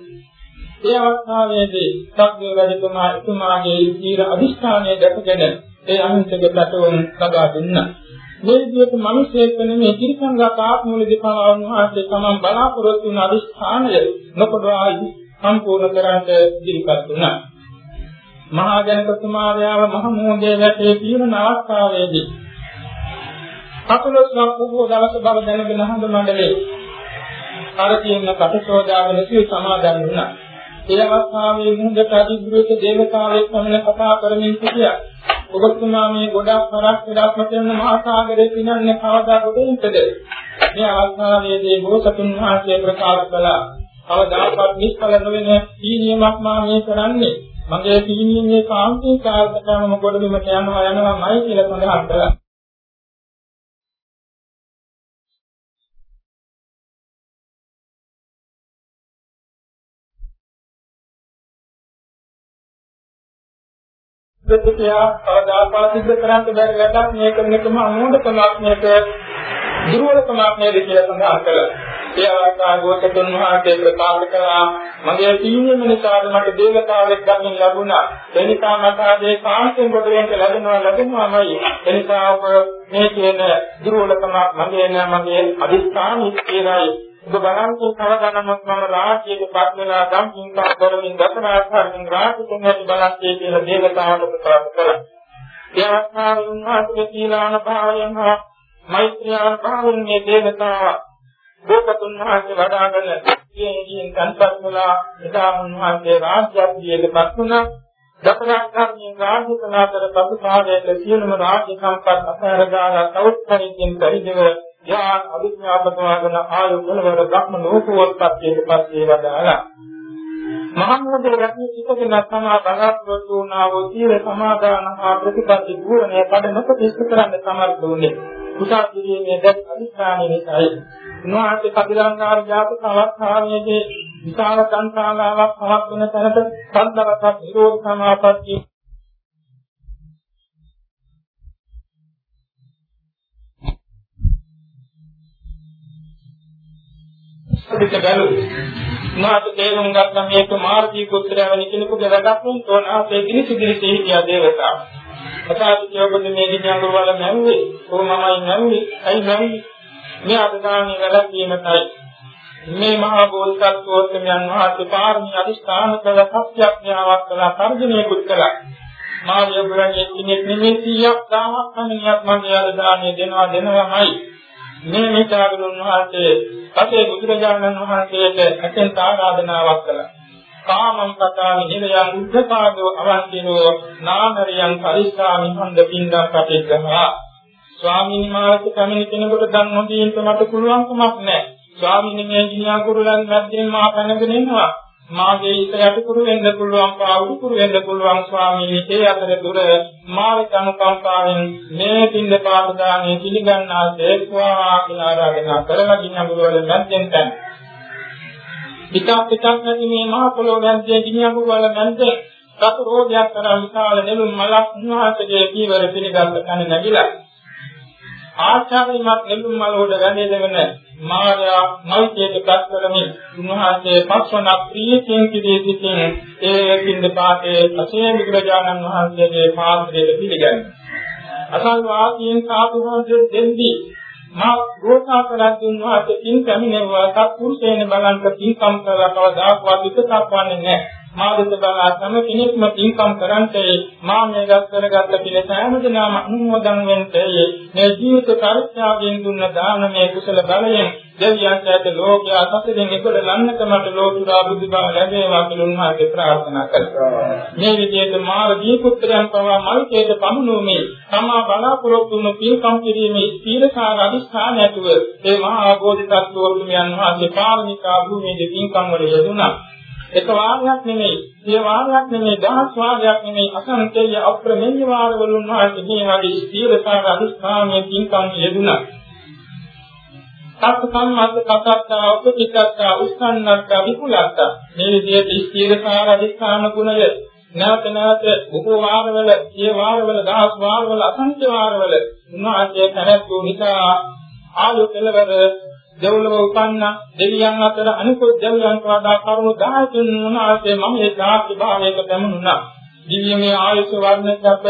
[SPEAKER 2] ඒ අවස්ථාවේදී සක්දිය රජතුමා එතුමාගේ ඊර අදිෂ්ඨානය දැකගෙන ඒ අහිංසක පැතුම් ලබා දුන්නා. මේ විදිහට මිනිසෙක් නෙමෙයි තිරසංගත ආත්මවලදී පවාවන් වහන්සේ තමන් බලාපොරොත්තු වුණ අදිෂ්ඨානය නොකඩවා සම්පූර්ණ කරන්ට ඉදිරිපත් වුණා. මහා ජනක කුමාරයාව මහ මෝදේ වැටේ පිරුණ අවස්ථාවේදී කකුලස්වක් පුබෝ දවස බව දැනගෙන හඳ මණ්ඩලේ අර කියන කටසෝදාගෙන සිය සමාදන් වුණා. ඒ අවස්ථාවේ මුහුදට අධිග්‍රහිත දේවතාවෙක් වමන කතා කරමින් සිටියා. ඔබතුමා මේ ගොඩක් කරක් දෙයක් මෙතන මහා සාගරේ පිනන්නේ කවදා කොටින්ද? මේ අවස්ථාවේදී බෝසතුන් වහන්සේ ප්‍රකාශ කළා. කවදාකවත් නිෂ්ඵල නොවන සීනියමක් මා මේ කරන්නේ. මගේ සීනියේ කාන්තික කාර්යකම ගොඩබිමට යනවා යනවාමයි කියලා සඳහන් කළා. ප්‍රතික්‍රියා කවදාකවත් සිද්ධ කරන්න බැරි වැඩක් මේක මෙතම අමෝඩකමක් මේක දුර්වලකමක් නේද කියලා සඳහන් කළා. ඒ අවස්ථාවකතුන් වහන්සේ ප්‍රකාශ කළා මගේ තීන්දුව නිසා මට දේවතාවෙක් ගන්න ලැබුණා. ඒ නිසා මට ආදී කාන්තෙන් කොට වෙන්න ලැබෙනවා ලැබෙනවාමයි. ඒ නිසා ඔබ මේ කියන දුර්වලකමක් මගේ නෑ මගේ අදිස්ථාන ඉස්තිරයි. ඔබ බලන්තු කවදානමත් මම රාජ්‍යයක පත් වෙලා ගම් කින්කම් කරමින් දසනාස්හරින් රාජ්‍යයෙන් බලන්නේ කියලා දේවතාවට ප්‍රකාශ කළා. ඒ අවස්ථාවේ උන්වහන්සේ සීලාන භාවයෙන් හා මෛත්‍රියාන භාවයෙන් මේ දේවතාව බෝසතුන් වහන්සේ වඩාගෙන ජීවිතයෙන් කන්පත් වුණා. එදා උන්වහන්සේ රාජ්‍යයේදී පත් වුණා. දසනාස්හරින් රාජ්‍ය කලාතර පසුකාලයේ සියලුම රාජ්‍ය සම්පත් අසහරගාලා තවුත්කණින් පරිදව යා අභිඥාපතවගෙන ආයු වලවර ධම්ම ලෝකෝත්පත්තියට පස්සේ වදාලා මහමුදේ රත්න සිතගෙන තමා බලාපොරොත්තු වුණා වූ සීල සමාදාන හා ප්‍රතිපත්ති පූර්ණය කඩනක පිස්ස කරන්න සමර්ථ වුණේ. කුසල් කිරීමේ දැක් අධිෂ්ඨානයේ නිසායි. උන්වහන්සේ කපිලංකාර ජාතක අවස්ථාවේදී විශාල සංසාරාවක් පහක් වෙන තැනට සද්දවසක් නිරෝධ සමාපatti පිට බැලුවා. මාත් තේරුම් ගත්ත මේක මාර්ගී පුත්‍රයවනි කෙනෙකුගේ වැඩක් නුතෝන ආසේ කිසිදිරි සිහිය දේවතාව. අසාධු කියවන්නේ මේ දිනවල වල නැන්නේ කොහොමමයි නැන්නේ අයි නැන්නේ මේ අදදානේ වැඩක් වීමයි. මේ මහා බෝධිසත්වෝත්තමයන් වහන්සේ පාරමී අදිස්ථාන කළ සත්‍යඥාවක් කළා තර්ජනයකුත් කළා. මා යබරණයේ කෙනෙක් නෙමෙයි 100ක් 1000ක් පමණක් මගේ අදදානේ දෙනවා දෙනවාමයි. මේ මිතාගුරුන් වහන්සේ පසේ බුදුරජාණන් වහන්සේට ඇතෙන් ආරාධනාවක් කළා. කාමං කතාමි නිරයන් උද්ධපාදෝ අවන්තිනෝ නාමරියන් පරිස්සාමි හන්ද පින්දක් කටෙක්ගහා ස්වාමීන් වහන්සේ කමින කෙනෙකුට දන් නොදීන්ට මට පුළුවන්කමක් නැහැ. ස්වාමීන් මේ ගිනියා කුරුලන් මැද්දෙන් මා පැනගෙන ඉන්නවා. මාගේ හිත යටිකුරු වෙන්න පුළුවන් පාවුරු කුරු වෙන්න පුළුවන් ස්වාමීනි ඒ අතර දුර මාවිත අනුකම්පාවෙන් මේ පින්ද පාද දානේ පිළිගන්නා දේක්වා කියලා ආරාධනා කරලා ගිනියඟුරු වල මැද්දෙන් තැන් පිටක් පිටක් නැති මේ මහ පොළොව මැද්දේ ගිනියඟුරු වල මැද්දේ සතු රෝගයක් කරා විශාල නෙළුම් මලක් උන්වහන්සේගේ කීවර පිළිගත් කන නැගිලා ආචාර්යමත් නෙළුම් මල උඩ ගන්නේ මායා මෛත්‍රියට පත්කරමින් උන්වහන්සේ පස්වන ප්‍රියකින් කිදී සිටින ඒ කින්ද පාතේ අසේ විග්‍රජානන් වහන්සේගේ පාත්‍රයට පිළිගන්නේ. අසල් වාක්‍යයෙන් සාතුහන්සේ දෙන්දී මා ගෝසා කරන් වහන්සේ කින් කමිනෙවවා සත්පුරුෂයන් බලන්ට කින්කම් කරලා කවදාකවත් විකසක් වන්නේ නැහැ. මාදිත බලා තම කෙනෙක්ම පින්කම් කරන්තේ මා මේ ගස් කරගත්ත පිළ සෑම දිනම අනුමෝදන් වෙන්තේ මේ ජීවිත පරිත්‍යාගයෙන් දුන්න දානමය කුසල බලයෙන් දෙවියන්ට ඇත ලෝකයා සසරෙන් එකොළ ලන්නක මට ලෝතුරා බුදුබව ලැබේවා කියලා උන්වහන්සේ ප්‍රාර්ථනා කළා. මේ විදිහට මාර දීපුත්‍රයන් පවා මල්කේට පමුණුමේ තමා බලාපොරොත්තු වුණු පින්කම් කිරීමේ ස්ථීරකාර අධිෂ්ඨාන ඇතුව ඒ මහා බෝධිසත්වෝරුමයන් වහන්සේ පාරමිතා භූමියේ පින්කම් වල යෙදුණා. එක වාරයක් නෙමෙයි, සිය වාරයක් නෙමෙයි, දහස් වාරයක් නෙමෙයි, අසංකේය අප්‍රමේය වාරවල උන්වහන්සේ මේ වගේ ස්ථීරකාර අධිෂ්ඨානයේ පින්කම් යෙදුණා. සත්‍ය සම්මත කතාත්තා උපචිත්තා උස්සන්නත්තා විපුලත්තා මේ විදිහට ස්ථීරකාර අධිෂ්ඨාන ගුණය නැවත නැවත බොහෝ වාරවල, සිය වාරවල, දහස් වාරවල, අසංඛ්‍ය වාරවල උන්වහන්සේ පැවැත්වූ නිසා ආයු කෙලවර දෙව්ලොව උපන්න. දෙවියන් අතර අනිකුත් දෙවියන් වඩා කරුණු 10කින් උන්වහන්සේ මම ඒ සාක්ෂි භාවයක පැමුණුණා. දිව්‍යමය ආයුෂ වර්ණකප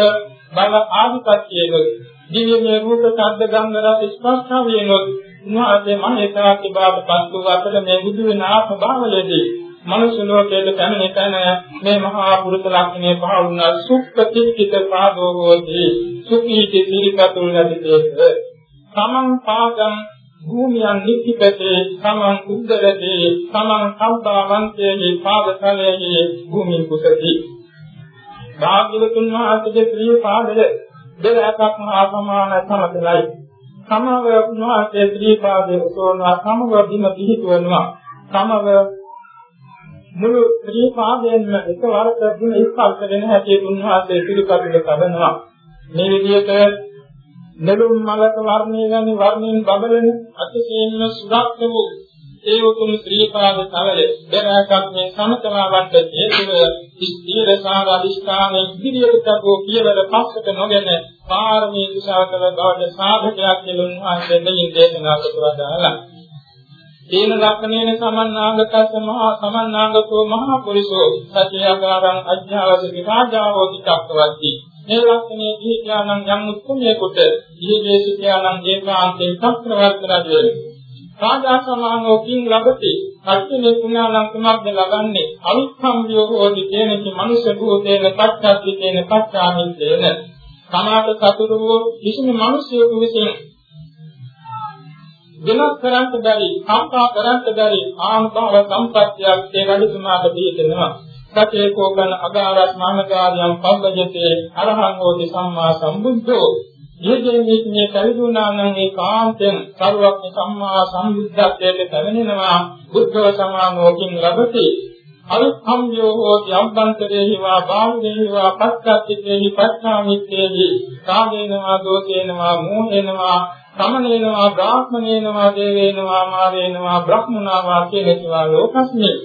[SPEAKER 2] බල ආධිපත්‍යයේ දිව්‍යමය රූප ශබ්ද ගන්ධ රස ස්පර්ශ වේනොත් උන්වහන්සේ මම ඒ සාක්ෂි භාවපත් වූ අතර මේ බුදු වෙන ආත්ම භාවයේදී මනුෂ්‍ය ලෝකයේ පැමිණ තැන මේ මහා පුරුෂ ලක්ෂණය පහළුණ සුප්පතික්කිත පාදෝ හෝති සුඛීති සිරිකතුල් නැතිතේ තමන් පාදම් භූමියන් නික්කිපතේ තමන් උද්දරදී තමන් සම්පාවන්තයේ පාදතලයේ භූමිය කුසති භාග්‍යවතුන් වහන්සේගේ ශ්‍රී පාදය දෙලක්ක් මහා සමාන සමතලයි. සමව වහන්සේ ශ්‍රී පාදයේ උසෝනවා සමව බිම පිහිටවනවා. සමව මුළු ශ්‍රී පාදයෙන්ම එකවරක දුන ස්පර්ශ වෙන හැටි උන්වහන්සේ පිළිපදින තබනවා මේ විදිහට නෙළුම් මලක වර්ණය ගැන වර්ණයෙන් බබලන අතිශයින්ම සුරක්ෂ වූ ඒ උතුම් ශ්‍රී පාද තවය දෙරාකක් මේ සමතලාවට හේතුව ස්ථීර සාර අධිෂ්ඨානයේ ඉදිරියට තබෝ පියවර පස්සට නොගෙන පාරමී කුසලකල බවට සාධකයක් කියලා උන්වහන්සේ දෙයින් දේශනා කරලා තේන ලක්ෂණේන සමන්නාගතස්ස මහා සමන්නාගතෝ මහා පුරිසෝ සත්‍යයකාරං අඥාවති රාජාවෝ චක්කවත්ති මේ ලක්ෂණේ දීත්‍යානං යම් උත්මේකට දීවේ සිත්‍යානං ඒකාන්තේ චක්‍රවර්ත රජේ රාජා සමානෝ කිං ලබති. අත්තිනේ කුණාලං කුමක්ද ලබන්නේ? අවිස්සම්භියෝ හෝති තේනකි මනුෂ්‍ය භූතේන පච්චාත්තිතේන පච්චාමිත්තේන සමාත සතුරු වූ කිසිම මිනිසියෙකු විසින් වෙනස් කරන්ට බැරි, කම්පා කරන්ට බැරි ආනුභාව සම්පත්තියක් ඒ රජතුමාට දීතෙනවා. සතේ කෝකන අගාරත් මානකාරියම් පබ්බජතේ අරහං හෝති සම්මා සම්බුද්ධෝ. යෙදෙන්නේ මේ කල්ුණා නම් ඒ කාන්තෙන් සරුවක් සම්මා සම්බුද්ධත්වයට පැමිණෙනවා. බුද්ධ සමානෝකින් ලබති. අවිස්සම්යෝ හෝති අම්බන්තරේහි වා බාහුවේහි වා පස්සක්කේහි පස්සාමිත්තේහි කාමේනවා දෝෂේනවා මෝහේනවා සමනේනවා බ්‍රාහ්මණේනවා දේවේනවා මාරේනවා බ්‍රහ්මනාවා කියන ඒවා ලෝකස්මේ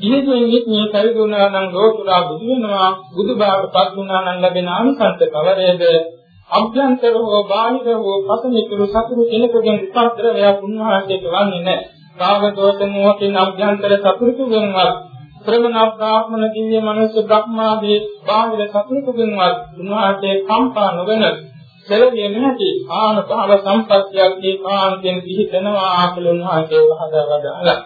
[SPEAKER 2] ඉහළින් මේ පරිදුණා නම් ලෝතුරා බුදු වෙනවා බුදුබාටපත් වුණා නම් ලැබෙන ආනිසංස කවරේද අභ්‍යන්තර හෝ බාහිර හෝ පසමිතුරු සතුරු කෙනෙකුගෙන් උපද්‍රවයක් උන්වහන්සේට වන්නේ නැහැ. රාග දෝෂ මොහකින් අභ්‍යන්තර සතුරුතුගෙන්වත් ශ්‍රමණ බ්‍රාහ්මණ දිව්‍ය මනුෂ්‍ය බ්‍රහ්මාදී බාහිර සතුරුතුගෙන්වත් උන්වහන්සේ කම්පා නොවන සැලවිය නැති ආන භාව සම්පත්තියක් දීපාන්තෙන් පිහිටනවා කියලා උන්වහන්සේ පහදා වදාළා.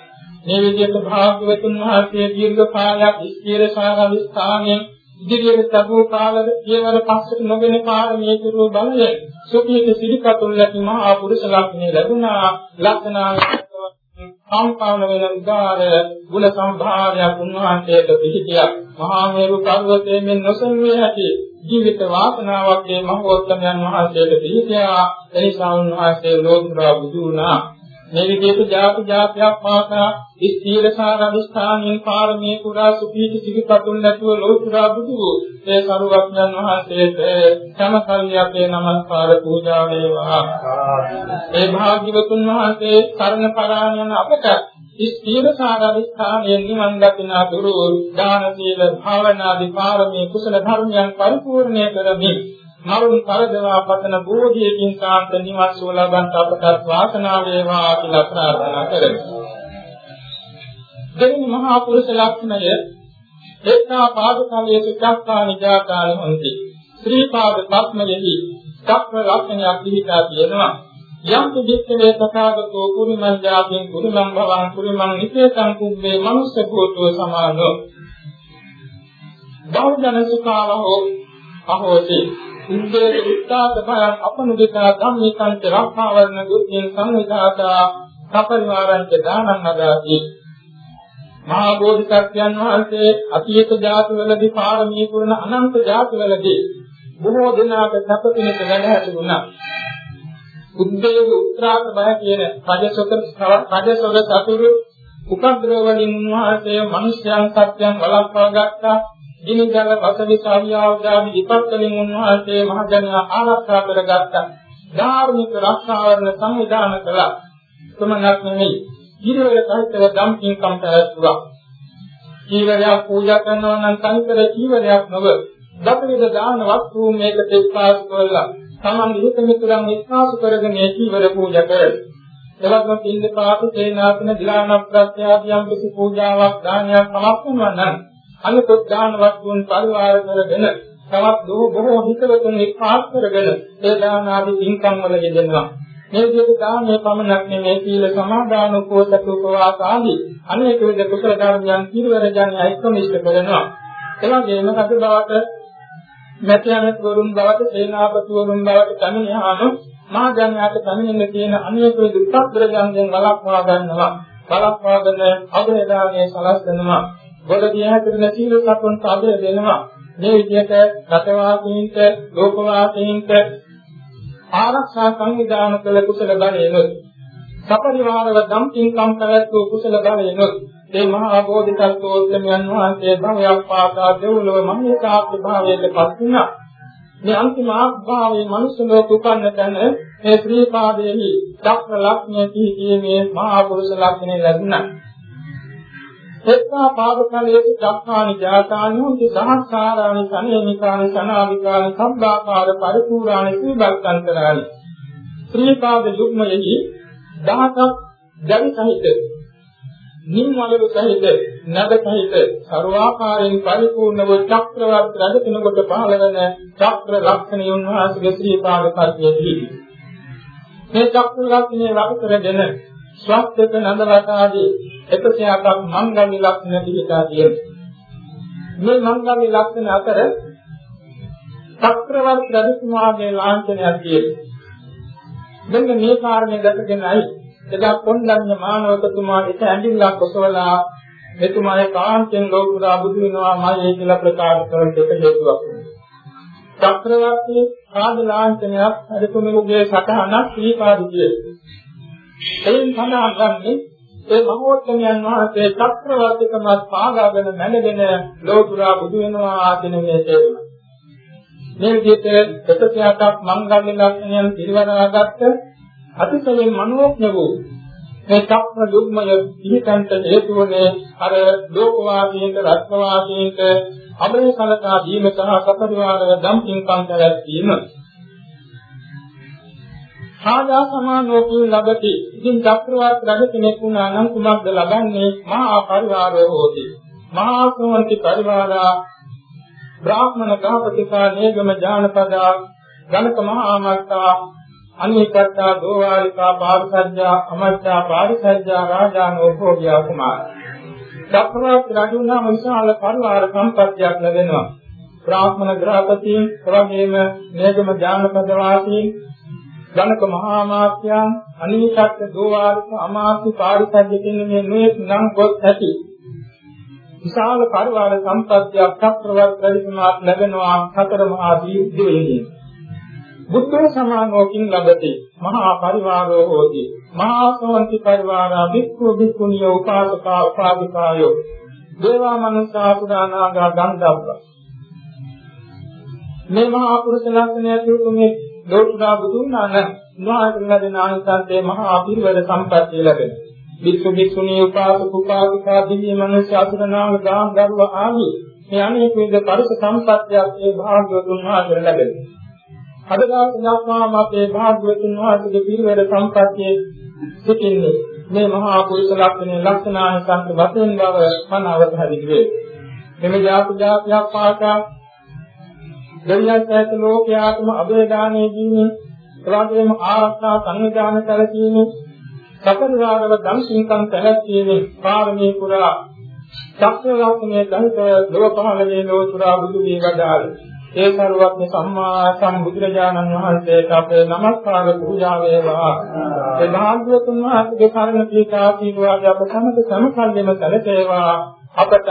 [SPEAKER 2] මේ විදිහට භාග්‍යවතුන් වහන්සේ දීර්ඝ කාලයක් ස්ථීර සාරව ස්ථානයේ ඉදිරියට තබූ කාලද පියවර පස්සට නොගෙන පාරමී තුරු බලය සුඛිත සිරිකතුල් නැති මහා පුරුෂ ලක්ෂණ ලැබුණා. ලක්ෂණා සම්පාවන වෙන උදාර ගුණ සම්භාරයක් උන්වහන්සේට පිහිටියක් මහා මේරු පර්වතයේ මෙන් නොසන්විය ඇති ජීවිත වාසනාවක් මේ මහෝත්තමයන් වහන්සේට පිහිටියා. එනිසා උන්වහන්සේ ලෝතුරා බුදු වුණා. මේ විදිහට ජාති ජාතියක් පාසා ස්ථීර සාරදිස්ථානින් පාරමී පුරා සුපීති සිවිපතුල් නැතුව ලෝතුරා බුදු ඒ සරුවක්ඥන් වහන්සේට සමකල්යකේ නමස්කාර පූජා වේවා. ඒ භාග්‍යවතුන් වහන්සේ සරණ පරායන අපට ස්ථීර සාරදිස්ථානයෙන් නිවන් දකින දුරු දාන සීල භාවනාදී පාරමී කුසල ධර්මයන් පරිපූර්ණය කරමින් මරුන් කරදවා පතන බෝධියකින් සාන්ත නිවන් සුව ලබන්ට අපට වාසනාව වේවා කියලා ප්‍රාර්ථනා කරමි. දෙවි මහා පුරුෂ ලක්ෂණය එක්තා පාදකලයේ චක්කා නිජාකාල හොಂತಿ. ශ්‍රී පාද පත්මයෙහි චක්‍ර ලක්ෂණයක් පිළිපදා තියෙනවා. යම් දෙක්කේ තථාගතෝ කුරිමං ජාතින් කුරිමං භවං කුරිමං නිකේතං කුබ්බේ මනුස්ස කෝටෝ සමානෝ බහුජන සුඛාවහෝ අහෝති ඉන්දේ උත්තාද භයං අපනුදිතා ධම්මිකං ච රක්ඛාවරණ දුක්ඛං සංවිධාතා සපරිවාරං ච දානං නදාති මහා බෝධිසත්වයන් වහන්සේ අතීත ජාතිවලදී පාරමී පුරන අනන්ත ජාතිවලදී බොහෝ දෙනාට සපතිනක වැඩ හැදුණා. උද්දේව උත්‍රාත බය කියන රජසොතර රජසොර සතුරු උපද්‍රව වලින් උන්වහන්සේ මිනිස්යන් සත්‍යයන් වළක්වා ගත්තා. දිනදල වසවි සාවියාවදාමි විපත් වලින් උන්වහන්සේ මහජනයා ආරක්ෂා කරගත්තා. ධාර්මික රක්ෂාවරණ සංවිධානය කළා. තුමනක් නෙමෙයි. ඊළඟ සහිතව දම් පින්කම් පැවැත්වුවා. ජීවරයක් පූජා කරනවා නම් සංකර ජීවරයක් නොව දපවිද දාන වස්තු මේකට එක්පාස් කරලා තමන් හිත මිතුරන් එක්පාස් කරගෙන ජීවර පූජා කරයි. එවත්ම පින්ද පාප සේනාසන දිලාන ප්‍රත්‍යාදියම් කිසි පූජාවක් දානයක් සමස්තනවා නම් අනිකුත් දාන වස්තුන් පරිවාර කරගෙන තවත් දෝ බොහෝ හිතවතුන් එක්පාස් කරගෙන ඒ දාන ආදී පින්කම් වල යෙදෙනවා. මේ විදිහට දානයේ පමණක් නෙමෙයි සීල සමාදාන උපෝසත උපවාස ආදී අනේක විද කුසල ධර්මයන් පිරිවර ජන එක්කම ඉෂ්ට කරනවා. එවැගේම කතු බවට මැතියමත් වරුන් බවට සේනාපති වරුන් බවට කමිනහම මහා ජනයාට කමිනෙන්න තියෙන අනේක විද උපද්‍රයන්ගෙන් වළක්වා ගන්නවා. වළක්වාගෙන අවේදානයේ සලස්වනවා. ගොඩදී හැතරන සීල සතුන්ට අභය දෙනවා. මේ විදිහට රටවාසීන්ට ලෝකවාසීන්ට ආරක්ෂා සංවිධාන කළ කුසල බලයෙන් සපරිවාරව දම්පින්කම් පැවැත්වූ කුසල බලයෙන් මේ මහා බෝධිසත්වෝත්තමයන් වහන්සේ භවයක් පාසා දෙව්ලොව මහේකාත්ම භාවයට පත් වුණා. මේ අන්තිම ආභාවයේ මනුෂ්‍ය ලෝක උපන්න තැන මේ ශ්‍රී පාදයේහි චක්‍ර ලක්ෂණය කීීමේ මහා පුරුෂ ලක්ෂණය ලැබුණා. එක්වා පාදකලයේ චක්ඛානි ජාතානි උන්ති සහස්කාරානි සනේනිකානි සනාවිකානි සබ්බාකාර පරිපූර්ණානි සීබක්කන්තරානි ශ්‍රී පාද යුග්මයෙහි දහසක් දැවි සහිත නිම්වලු සහිත නද සහිත ਸਰවාකාරයෙන් පරිපූර්ණ වූ චක්‍රවර්ති රජ කෙනෙකුට පහළ වන චක්‍ර ලක්ෂණ උන්වහන්සේගේ ශ්‍රී පාද කල්පයේදී මේ චක්‍ර ලක්ෂණය වග කරගෙන ස්වස්ථක නන්දවතාදී 108ක් මංගල්‍ය ලක්ෂණ පිළිලා තියෙනවා. මේ මංගල්‍ය ලක්ෂණ අතර චක්‍රවර්ති රජතුමාගේ ලාංඡනයක් තියෙනවා. මෙන්න මේ කාරණේ දැකගෙනයි එදා පොණ්ඩඤ්ඤ මානවකතුමා එක ඇඳිල්ලක් ඔසවලා මෙතුමාගේ කාන්තෙන් ලෝකුරා බුදු වෙනවා මයි කියලා ප්‍රකාශ කරන එක හේතුවක්. චක්‍රවර්ති ආදලාංඡනයක් රජතුමගේ සටහනක් දීපාදිතියේ එයින් සඳහන් වන්නේ ඒ මහෝත්තමයන් වහන්සේ චක්‍රවර්තිකමත් පාදාගෙන මැනගෙන ලෝතුරා බුදු වෙනවා ආදින මේ තේරුම. මේ විදිහට ප්‍රතිශාතක් මංගල්‍ය ලක්ෂණයන් පිළිවරාගත්ත අතිශයින් මනෝඥ වූ මේ චක්‍ර යුග්මය පිළිකන්ත හේතුවනේ අර ලෝකවාසීන්ට රත්නවාසීන්ට අමරසලකා දීම සහ සපරිවාර දම්පින්කම් පැවැත්වීම සාදා සමානෝපින් ලබති. ඉතින් චක්‍රවර්ති රජ කෙනෙක් වුණා නම් කුමක්ද ලබන්නේ? මහා පරිවාරෝ හෝති. මහා සෝන්ති පරිවාරා බ්‍රාහ්මණ ගාපතිකා නේගම ඥානපදා ගණක මහා මත්තා අනිකත්තා දෝවාරිකා පාරිසජ්ජා අමච්චා පාරිසජ්ජා රාජානෝ භෝග්‍යා කුමාර. චක්‍රවර්ති රජු නම් විශාල පරිවාර සම්පත්තියක් ලැබෙනවා. බ්‍රාහ්මණ ග්‍රහපතීන් එවැගේම නේගම ඥානපද වාසීන් ජනක මහා මාත්‍යයන් අනිසත්ත්‍ය දෝවාරික අමාත්‍ය පාරිසද්ද කියන මේ නොයෙක් නම් පොත් ඇති. විශාල පරිවාර සම්පත්තියක් චක්‍රවර්ති රජතුමාට ලැබෙනවා සතර මහා දීර්ඝයෙන් බුද්ධ සමානෝකින් ලැබති. මහා පරිවාරෝ හෝති. මහා සෝන්ති පරිවාරා වික්ඛු වික්ඛුනිය උපාසකා උපාදිකායෝ දේවා මනුෂ්‍යා පුරාණාගා ගන්ධබ්බ. මේ මහා පුරුෂ ලක්ෂණය තුනේ ලෝතුරා බුදුන් වහන්සේ උන්වහන්සේලා දෙන ආනිසංසයේ මහා අපිරිවර සම්පත්තිය ලැබෙන. වික්ෂු වික්ෂුණී උපාසක උපාසිකා දිව්‍ය මනුෂ්‍ය අසුරනාම ගාම් දරුව ආදී මේ අනේක විද පරිස සම්පත්තියක් ඒ භාග්‍යවතුන් වහන්සේට ලැබෙන. අද දවසේම අපේ භාග්‍යවතුන් වහන්සේගේ පිරිවර සම්පත්තියේ සිටින්නේ මේ මහා පුරුෂ ලක්ෂණේ ලක්ෂණානිසංස වශයෙන් බව මනවත හරිවේ. මෙමෙ ජාති ජාතියක් පාසා දෙවියන් සහිත ලෝකයාටම අභේදානයේ දීමේ එවාගෙම ආරක්ෂා සංවිධාන සැලසීමේ සපරිවාරව ධම්සින්කම් පැවැත්වීමේ පාරමී පුරා චක්‍රවර්තනේ දහිත ලෝක පහළේ ලෝතුරා බුදු වී වදාළ. ඒ සරුවත්න සම්මා සම්බුදුරජාණන් වහන්සේට අපේ নমස්කාර පූජා වේවා. ඒ භාග්‍යවතුන් වහන්සේගේ කරුණ පීඨා ආශිර්වාද අප සමග සමකල්යම සැලසේවා. අපට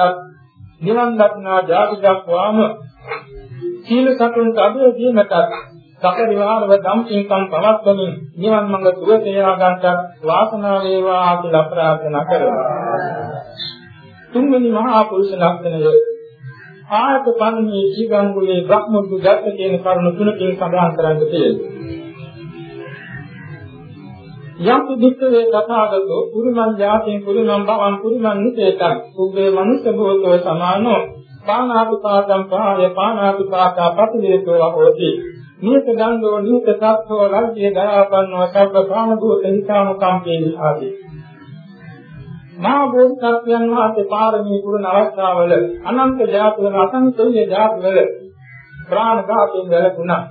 [SPEAKER 2] නිවන් දක්නා ජාති දක්වාම සීල සතුන් අධේ දීමට සපරිවාරව ධම් පින්කම් පවත්වමින් නිවන් මඟ සුවසේ ආගන්ට වාසනාව වේවා කියලා ප්‍රාර්ථනා කරමු. තුන්වෙනි මහා පුරුෂ ලක්ෂණය ආයත පන්නේ ජීවංගුලේ බ්‍රහ්මොද්දු ගත කියන කරුණු තුනකින් සඳහන් කරන්න තියෙනවා. යම් දුක්ඛේ තථාගතෝ පුරුමං යාතෙන් පුරුමං භවං පුරුමං නිතේතං උබ්බේ මනුස්ස භූතෝ සමානෝ පානාපිපාතං පහය පානාපිපාතා පතිලේතෝ හෝති නියත ගංගෝ නියත සත්ත්වෝ රාජ්‍ය දයාපන්නෝ සබ්බ ප්‍රාණ භූත හිතාම කම්පේ විහාදී මහා බෝධිසත්වයන් වහන්සේ පාරමී පුරන අවස්ථාවල අනන්ත ජාතවල අසංකේය ජාතවල ප්‍රාණඝාතයෙන් වැළකුණා.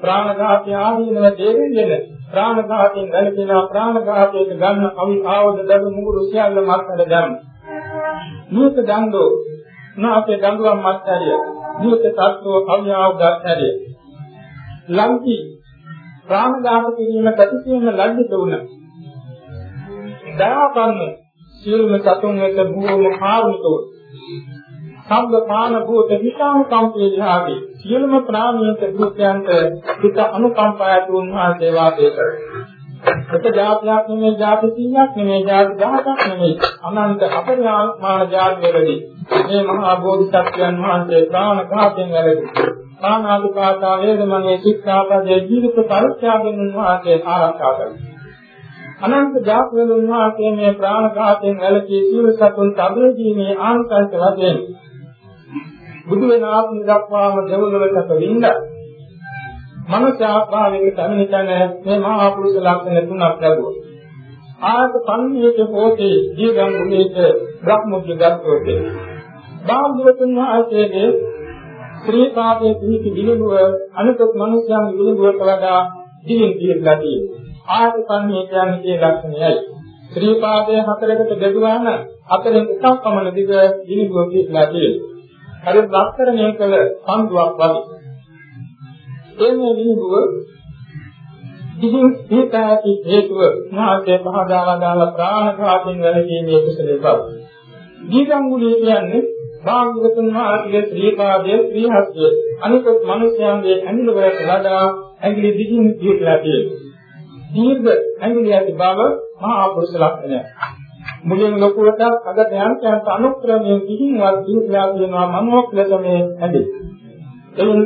[SPEAKER 2] ප්‍රාණඝාතය ආදීනව තේරෙන්නේ ප්‍රාණඝාතයෙන් වැළකීලා ප්‍රාණඝාතයට ගන්න අවි ආවද දඩු මුගුරු සියල්ල මත්තර දැම්ම. නියත දඬෝ නාසේ දඬුවම් මත්තරිය. නියත සත්වෝ කවියාව ගත්තරිය. ලංකි ප්‍රාණඝාත කිරීම ප්‍රතිසීම ලැජ්ජිත වුණා. දයාපන්න සියලුම සතුන් වෙත භූම කාරුණිකව සම්බ පාන භූත විසාම කම්පේ විහාගේ සියලුම ප්‍රාණීන්ට භූතයන්ට හිත අනුකම්පාය තුන්වහන්සේ වාසය කරයි. එක જાතියක් නෙමෙයි જાති 100ක් නෙමෙයි જાති 1000ක් නෙමෙයි. අනන්ත අපරිමාණ જાති වලදී මේ මහා බෝධිසත්වයන් වහන්සේ ප්‍රාණ ඝාතයෙන් වැළදී ප්‍රාණාතිපාතා වේදමණී ශික්ෂාපදයේ ජීවිත පරිත්‍යාගයෙන් උන්වහන්සේ ආරක්ෂා කළා. අනන්ත જાති වල උන්වහන්සේ මේ ප්‍රාණ ඝාතයෙන් වැළකී සියලු සතුන් සමුදීමේ ආංකල්ප වශයෙන් බුදු වෙන ආත්ම දක්වාම දෙවොලකට වින්දා මනස ආත්මාවෙක තනිතන මේ මහා පුරුෂ ලක්ෂණ තුනක් ලැබුවා. ආයත පන්නේක හෝතේ දීගම් ගුණේක බ්‍රහ්මෝද්‍ය ගත්තෝතේ. බාහ්‍යවතුන් වහන්සේගේ ශ්‍රී පාදයේ පිහිටි විලුව අනිත් මනුෂ්‍යයන් විලුවට වඩා දිලින් කියලා තියෙනවා. ආයත සංහේ කියන්නේ ඒ ලක්ෂණයයි. ශ්‍රී පාදයේ හතරකට බෙදුවාම හතරෙන් එකක් පමණ දිග දිලිගුව කියලා තියෙනවා. හරි ලක්ෂණය කළ සම්දුවක් වගේ. එන්නේ දිලිගුව දිගින් ඒකාති හේතුව මහත්ය පහදාලා දාලා ප්‍රාණඝාතයෙන් වැළකීමේ කුසලයේ බව. දීගංගුලිය කියන්නේ භාග්‍යවතුන් වහන්සේගේ ශ්‍රී පාදයේ ශ්‍රී හස්තය අනිකුත් මිනිස්යන්ගේ ඇඟිලි වලට වඩා ඇඟිලි දිගින් කියලා තියෙනවා. දීර්ඝ ඇඟිලි ඇති බව මහා පුරුෂ ලක්ෂණය. මුලින් ලොකුවට අගට යන යන අනුක්‍රමයෙන් කිහින්වත් දීර්ඝලා කියනවා මනෝක් ලෙස මේ ඇඟිලි. එයින්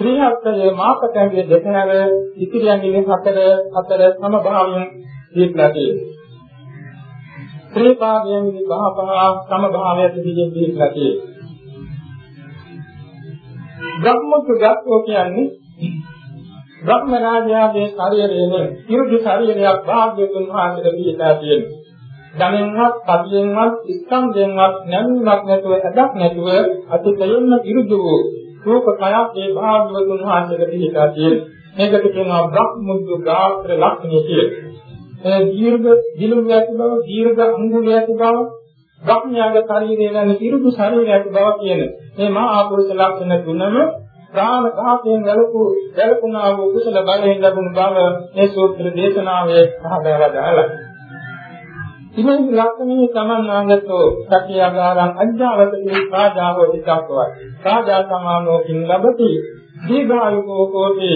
[SPEAKER 2] ශ්‍රී හස්තයේ මාපක ඇඟිලි දෙක නැව ඉතිරි ඇඟිලි හතර හතර සමභාවයෙන් දීර්ඝලා තියෙනවා. ශ්‍රී පාදයෙන් විභා පහ සමභාවයට දිගින් දීර්ඝලා තියෙනවා. බ්‍රහ්මසුගතෝ කියන්නේ බ්‍රහ්ම රාජයාගේ ශරීරයේ ඉරුදු ශරීරයක් භාග්‍යවතුන් වහන්සේට පිළිලා තියෙනවා. ධනෙන්වත්, පදියෙන්වත්, ස්කන්ධයෙන්වත් නැමීමක් නැතුව, අදක් නැතුව අතිපයින්ම ඉරුදු වූ රූප කයක් මේ භාග්‍යවතුන් වහන්සේට පිළිලා තියෙනවා. මේකට කියනවා බ්‍රහ්මුද්දු ගාත්‍ර ලක්ෂණය කියලා. ඒ දීර්ඝ දිලුම් ඇති බව, දීර්ඝ අංගුල ඇති බව, බ්‍රහ්මයාගේ ශරීරය ගැන ඉරුදු ශරීරය ඇති බව කියන මේ මහා ආපුරුෂ ලක්ෂණ තුනම ප්‍රාණ ඝාතයෙන් වැළකු වැළකුණා වූ කුසල බලයෙන් ලැබුණු බව මේ සූත්‍ර දේශනාවේ පහදලා දාලා. ඉමේ ලක්ෂණේ සමන්නාගතෝ සත්‍යගාරං අජ්ජාවතේ රාජාවෝ විචක්කවයි. රාජා සමානෝකින් ලබති දීඝායුකෝ කෝටි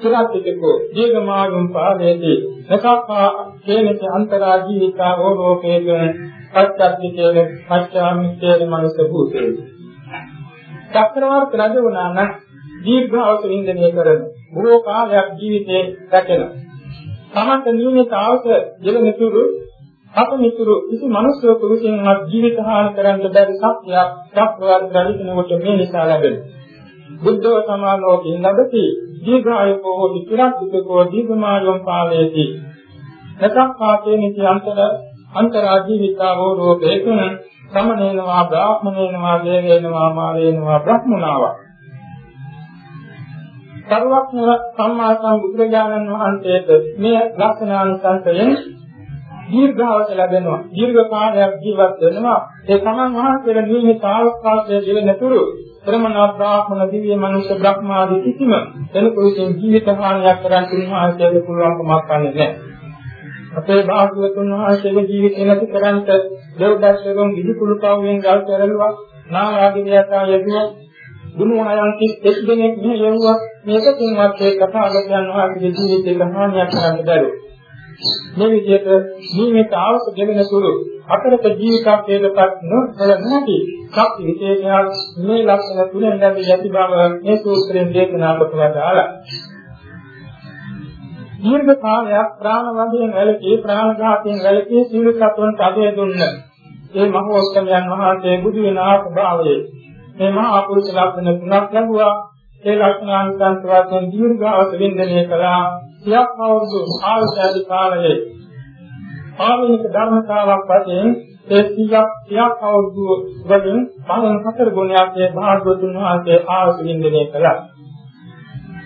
[SPEAKER 2] සුරාතිකෝ දීඝමායුම් පාදේති නසක්ඛා කේනච අන්තරා ජීවිතා ඕරෝපේක පච්චත්තිකේන පච්චාමිත්තේන මනස භූතේ චක්‍රවර්ති රජ වුණා නම් දීර්ඝාස වින්දනය කරන බොහෝ කාලයක් ජීවිතේ රැකෙන. තමන්ට නියමිත අවශ්‍ය ජීවනතුරු අපමිතුරු කිසි මනුෂ්‍ය පුරුෂයෙක්වත් ජීවිත හානි කරන්න බැරි සත්‍යයක් චක්‍රවර්ති රජ කෙනෙකුට මේ නිසා ලැබෙනවා. බුද්ධව සමානෝකින් ලැබති දීර්ඝායුකෝ හෝති චිරක්තිකෝ දීර්ඝමායම් පාලේති. නසක්ඛාතේ නිති අන්තර අන්තරාජීවිතාවෝ රෝපේකන සමනේනවා බ්‍රාහ්මණේනවා දේවේනවා මාරේනවා බ්‍රහ්මනාවා සර්වඥ සම්මා සම්බුදුරජාණන් වහන්සේට මේ ලක්ෂණානුසංසයෙන් දීර්ඝාවස ලැබෙනවා. දීර්ඝ කාලයක් ජීවත් වෙනවා. ඒ තමන් වහන්සේලා නියමිත ආවස්ථාවේ ජීවෙනතුරු ශ්‍රමණ බ්‍රාහ්මණ දිව්‍ය මනුෂ්‍ය බ්‍රහ්මාදී කිසිම කෙනෙකුට ජීවිත හානියක් කරන්න උන්වහන්සේට පුළුවන්කමක් නැහැ. අපේ භාග්‍යවතුන් වහන්සේගේ ජීවිතය නැති කරන්ට දෙව්දස්සරුන් විදුකුළු පවෙන් ගල් කරලුවා නායාගේ යථා යෙදුවා දුනුහයන් කිස් දෙනෙක් මෙහෙ යවුවා මේකකින් වත් ඒ කථාගතයන් වහන්සේගේ ජීවිතේ හානියක් කරන්න බැරුව. මේ විදිහට ජීවිත ආවක ගෙවෙන සුළු අතරක ජීවිතයකටපත් නොකර නැති ශක්ති විශේෂයක් මේ ලක්ෂණ තුනෙන් ලැබී යති බව මේ සූත්‍රයෙන් දේශනා කොට වදාලා දීර්ඝ කාලයක් ප්‍රාණ වන්දයෙන් වැළකී ප්‍රාණඝාතයෙන් වැළකී සීල සත්වන්ට අධේ දුන්න ඒ මහෝත්තමයන් වහන්සේ බුදු වෙන ආභාවයේ මේ මහා පුරුෂ ලක්ෂණ තුනක් ලැබුවා. ඒ ලක්ෂණාන්තයන් වශයෙන් දීර්ඝාස වින්දනය කළා. සියක් අවුරුදු ආයුෂාදි කාලයේ ආවිනික ධර්මතාවක් වශයෙන් ඒ සියක් සියක් අවුරුදු වලින් පහන් හතර ගුණයක් ඒ භාග්‍යවතුන් වහන්සේ ආයුෂ වින්දනය කළා.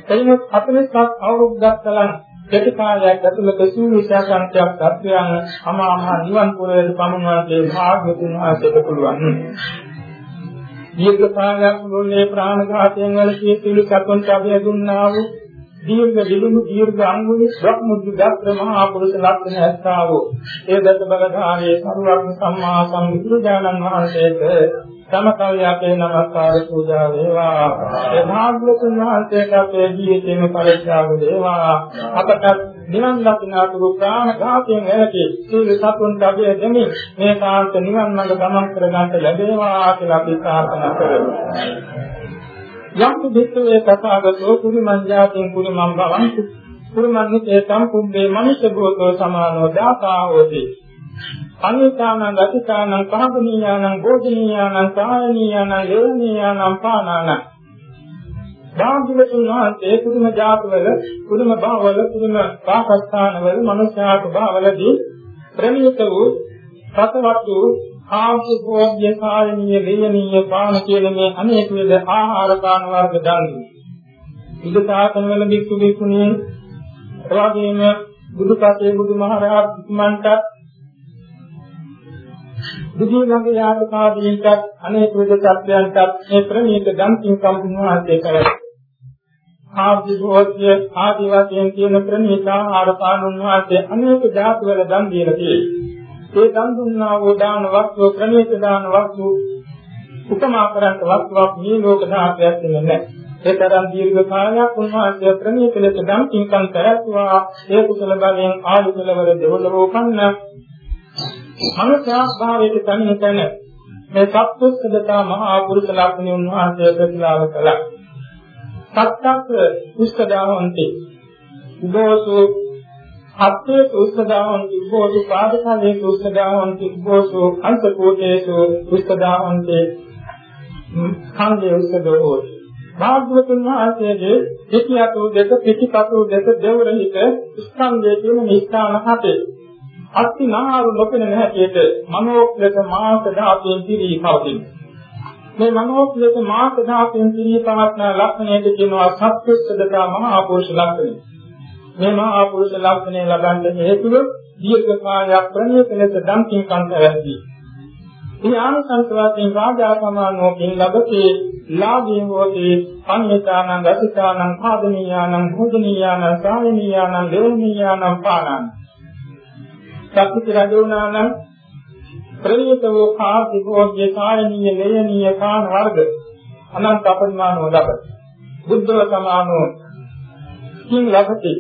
[SPEAKER 2] එයින් 47 අවුරුද්දක් කලන් කෙටි කාලයක් ඇතුළත සූවිසා සංඛ්‍යාවක් සත්‍යයන් අමා මහ නිවන් පුරේ පමුණුවන්ගේ භාග්‍යවතුන් වහන්සේට පුළුවන්. දීර්ඝ කාලයක් මුළුල්ලේ ප්‍රාණඝාතයෙන් වැළකී සිළු සතුන්ට අභය දුන්නා වූ දීර්ඝ දිලුණු දීර්ඝ අංගුලි බ්‍රහ්මුද්ධ දත්ත මහා පුරුෂ ලක්ෂණ ඇත්තා වූ ඒ දස බලධාරී සරුවක් සම්මා සම්බුදුරජාණන් වහන්සේට සමකල්යකේ නමස්කාර පූජා වේවා. ඒ භාග්‍යවතුන් වහන්සේට අපේ ජීවිතේම පරිත්‍යාග වේවා. අපට නිවන් දකින්නාතුරු ප්‍රාණඝාතයෙන් ඇති සීල සතුන්ට අධ්‍යය දෙමින් මේ කාන්ත නිවන් මඟ ගමන් කර ගන්නට ලැබේවා කියලා අපි ප්‍රාර්ථනා කරමු. යම් දෙත්තේ තථාගතෝ කුරුමං ජාතින් කුරුමං භවಂತಿ කුරුමං නිතේ සම්පුම්බේ මනුෂ්‍ය භූතෝ සමානෝ දාතා හෝති. අනිතානං ගතිතානං පහගනීයානං භෝජනීයානං සායනීයානං යෝනීයානං පානානං. භාග්‍යවතුන් වහන්සේ කුදුම ජාතවල කුදුම භාවවල කුදුම පාකස්ථානවල මනුෂ්‍යාට භාවවලදී ප්‍රණීත වූ සතවත් වූ ආහාර භෝග්‍ය සායනීය වේයනීය පාන කියන මේ අනේක විද ආහාර පාන වර්ග දන්නේ. බුදු සාසන වල බික්කු බික්කුණී එවාගෙම බුදුපසේ බුදුමහරහත් මන්ට බුදුන්ගේ යාත්‍රාදීන්ට අනේක විද සත්‍යයන්ට මේ ප්‍රණීත ගම්කින් කම්පුණාසේ කරයි. ආදි භෝග්‍ය ආදි වශයෙන් කියන ප්‍රණීත ආහාර පාන උන්වහන්සේ අනේක ධාතු වල දන් දීලා තියෙනවා. ඒ දන් දුන්නා වූ දාන වස්තුව ප්‍රණීත දාන වස්තුව උපමා කරන්ට වස්තුවක් මේ ලෝක ධාතයක් නෙමෙයි. ඒ තරම් දීර්ඝ කාලයක් උන්වහන්සේ ප්‍රණීත ලෙස දන් කිංකම් කරත්වා ඒ කුසල බලයෙන් ආයු කුලවල දෙවලෝකන්න මනුෂ්‍යා භාවයේ තනිය තන මේ සත්‍යස්කදතා මහා පුරුෂ ලක්ෂණ උන්වහන්සේ ප්‍රතිලාභ කළා. සත්‍යක් උස්කදාවන්ති උදෝසෝ අත්තේ උස්සදාවන්ති උබෝසු පාදකලේ උස්සදාවන්ති උබෝසු අන්තකෝටේසු උස්සදාවන්ති කන්දේ උස්සදෝ භාග්‍යවතුන් වහන්සේගේ පිටියතු දෙක පිටිපතු දෙක දෙවරහිත ස්කන්ධයේ තියෙන නිස්ථාන හතේ. අත්ති නාරු නොපෙනෙන හැටියට මනෝක්ලක මාස ධාතුන් පිරී පවතින. මේ මනෝක්ලක මාස ධාතුන් පිරී පවත්න ලක්ෂණයට කියනවා සත්‍යස්සදතා මහා පුරුෂ ලක්ෂණය මේ මහා පුරුෂ ලක්ෂණය ලබන්න හේතුව දීර්ඝ කාලයක් ප්‍රණීත ලෙස දම්කින් කන්ත වැඩි. මේ ආනසංස වාසයෙන් රාජා සමානෝකින් ලැබකේ ලාභී හෝති අන්විතානං ගතිතානං ආදනීයානං භෝජනීයානං සායනීයානං දේවනීයානං පානං. සක්විති රජුණානං ප්‍රණීත වූ කාර්ති භෝග්‍ය සායනීය ලේයනීය කාන වර්ග අනන්ත අපරිමාණව ලබ. බුද්ධ සමානෝ කිං ලබති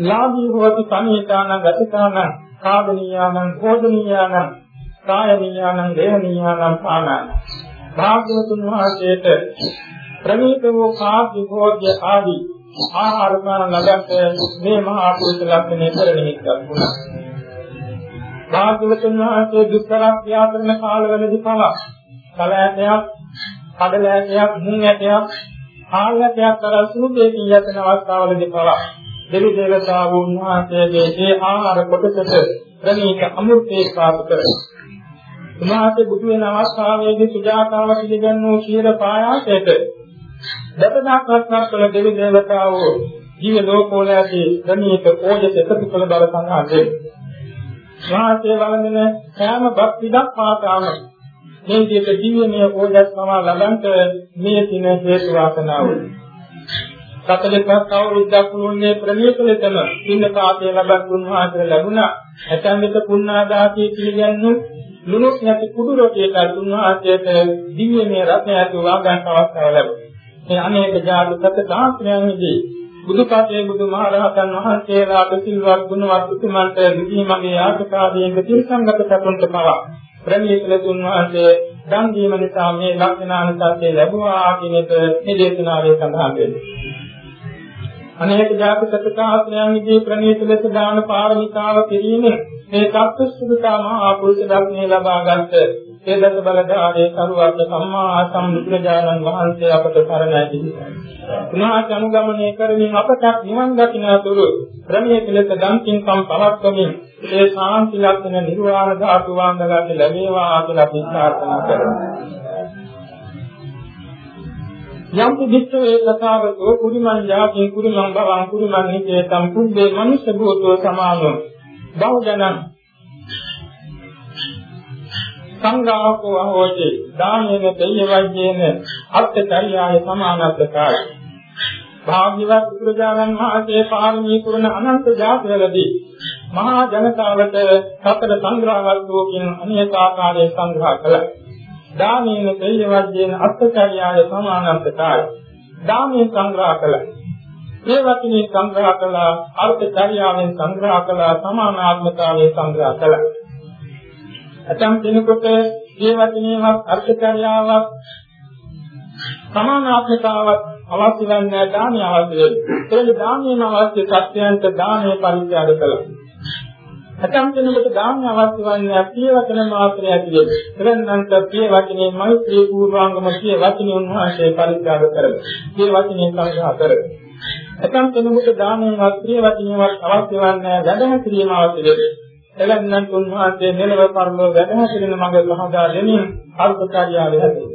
[SPEAKER 2] ලාභී හොති සමීතානං ගතිකානං කාදනීයානං භෝජනීයානං කායනීයානං දේහනීයානං පානං භාග්‍යවතුන් වහන්සේට ප්‍රණීත වූ කාර්ය භෝජ්‍ය ආදී ආහාර පාන ලබන්ට මේ මහා පුරුෂ ලක්ෂණය පෙරණිහික් වුණා. භාග්‍යවතුන් වහන්සේ දුක්ඛරක් යාත්‍රන කාලවලදී පවා කලෑටයක්, කඩලෑටයක්, මුං ඇටයක්, ආලෑටයක් කරා සුභේකින් යතන අවස්ථාවලදී පවා දෙවි දේවතාවුන් වහන්සේගේ ඒ ආහාර කොටසට ප්‍රණීත අමෘතේ ප්‍රාප්ත කරයි. උන්වහන්සේ බුදු වෙන අවස්ථාවේදී සුජාතාව පිළිගන්නෝ ක්ෂීර පායාසයට දසදහස්වක් කළ දෙවි දේවතාවෝ ජීව ලෝකෝලයේ ප්‍රණීත ඕජස එකතු කළ බව සඳහන් වේ. වාසයේ වළඳන සෑම භක්තියක් පාතාම මේ විදිහට ජීවනීය ඕජස් සමා ලබන්ට මේ තින හේතු වාසනාව. සතලපත් අවුරුද්දක් වුණේ ප්‍රණීත ලෙසම ඉන්න කාපේ ලබත් උන්වහන්සේ ලැබුණා. ඇතැම් විට පුණ්‍යාදාසී පිළිගන්නු ලුණුක් නැති කුඩු රොටියට උන්වහන්සේට දිව්‍යමය රත්නය ඇති වාග්යන් අවස්ථාව ලැබුණා. මේ අනේක ජාතු සත සාස්ත්‍රයන්දී බුදුපතේ බුදුමහරහතන් වහන්සේලාට සිල්වත් ගුණවත් උතුමන්ට නිදීමගේ ආකාරයෙන් තිරසංගත සතුන්ට පවා ප්‍රණීත ලෙසුන් වහන්සේ දන් දීම නිසා මේ ලක්ෂණානුසාරයේ ලැබුවා කියන එක මේ දේශනාවේ සඳහන් වෙනවා. අනේක ජාති සත්‍යාස්ත්‍රයන්ගේ ප්‍රණීත ලෙස දාන පාරමිතාව පිළිමේ මේ සත්‍වසුදුතා මහා පුරුෂ ධර්මයේ ලබාගත් ඒ දස බලධාරී කරුවත් සම්මා සම්බුදුරජාණන් වහන්සේ අපට සරණයි කිව්වා. උනාට අනුගමනය කරමින් අපට නිවන් දකින්නතුරු ප්‍රණීත ලෙස දන්තින්කම් පවත්වමින් ඒ ශාන්ති ලක්ෂණ නිර්වාණ ධාතු වාංගගත ලැබේවා කියලා ප්‍රාර්ථනා කරනවා. යම් කිච්චේ කතාවකෝ කුරිමන් යාතින් කුරිමන් බවං කුරිමන් නිකේ තම් කුබ්බේ මනුෂ්‍ය භූතෝ සමානෝ බහුජනං සංඝාකෝ අහෝචි දානේන දෙය වජ්ජේන අත්ත්‍චර්යාය සමානත්තකාය භාග්‍යවත් බුදුරජාණන් වහන්සේ පාරමී පුරන අනන්ත ජාතවලදී මහා ජනතාවට සතර සංග්‍රහවත්වකින් අනේක ආකාරයේ සංග්‍රහ කළා. දානේන දෙය වජ්ජේන අත්ත්‍චර්යාය සමානත්තකාය දානේ සංග්‍රහ කළා. මේ වචනේ සංග්‍රහ කළා අර්ථචර්යාවෙන් සංග්‍රහ කළා සමානාත්මතාවයෙන් සංග්‍රහ කළා. ඇතම් කෙනෙකුට මේ වචනේවත් අර්ථචර්යාවක් සමානාත්මතාවක් අවශ්‍ය වන්නේ දානය අවශ්‍ය වෙනවා. ඒ දානයෙන් අවශ්‍ය සත්‍යයන්ට දානය පරිත්‍යාග කළා. ඇතම් කෙනෙකුට දානය අවශ්‍ය වන්නේ පිය වචන මාත්‍රය ඇතුළේ. එවන්නන්ට පිය වචනේ මෛත්‍රී පූර්වාංගම පිය වචනේ උන්වහන්සේ පරිත්‍යාග කරලා. පිය වචනේ සංග්‍රහ කරලා. ඇතම් කෙනෙකුට දානයවත් ප්‍රිය වචනයවත් අවශ්‍ය වන්නේ වැඩම කිරීම අවශ්‍ය වෙයි. එලෙන්නන් උන්වහන්සේ මෙලව පරලෝ වැඩම කිරීම මඟ ලහදා දෙමින් අල්පකාරියාවේ හැදේ.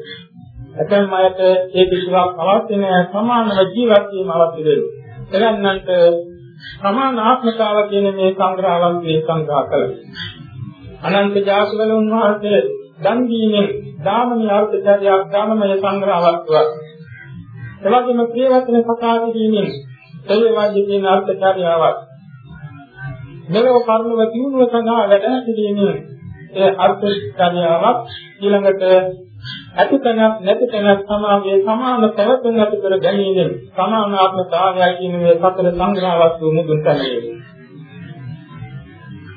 [SPEAKER 2] ඇතම් අයට ඒ කිසිවක් අවශ්‍ය නැහැ සමානව ජීවත් වීම අවශ්‍ය වෙයි. එලෙන්නන්ට සමාන ආත්මතාව කියන මේ සංග්‍රහවත් මේ සංග්‍රහ කළා. අනන්ත ජාතිවල උන්වහන්සේ දන් දීමෙන් දානමය අර්ථචර්යාවක් දානමය සංග්‍රහවත්වක් එවැගේම ප්‍රියවචන කතා කිරීමෙන් ඒ වාද්‍ය කියන අර්ථචාරියාවක් මෙලොව කර්මව දියුණුව සඳහා වැඩ සිටීමේ ඒ අර්ථචාරියාවක් ඊළඟට ඇතිතනක් නැතිතනක් සමාගයේ සමාන පැවතුම් ඇති කර ගැනීමෙන් සමානාත්මතාවය කියන මේ සතර සංග්‍රහවත් වූ මුදුන් තලයේ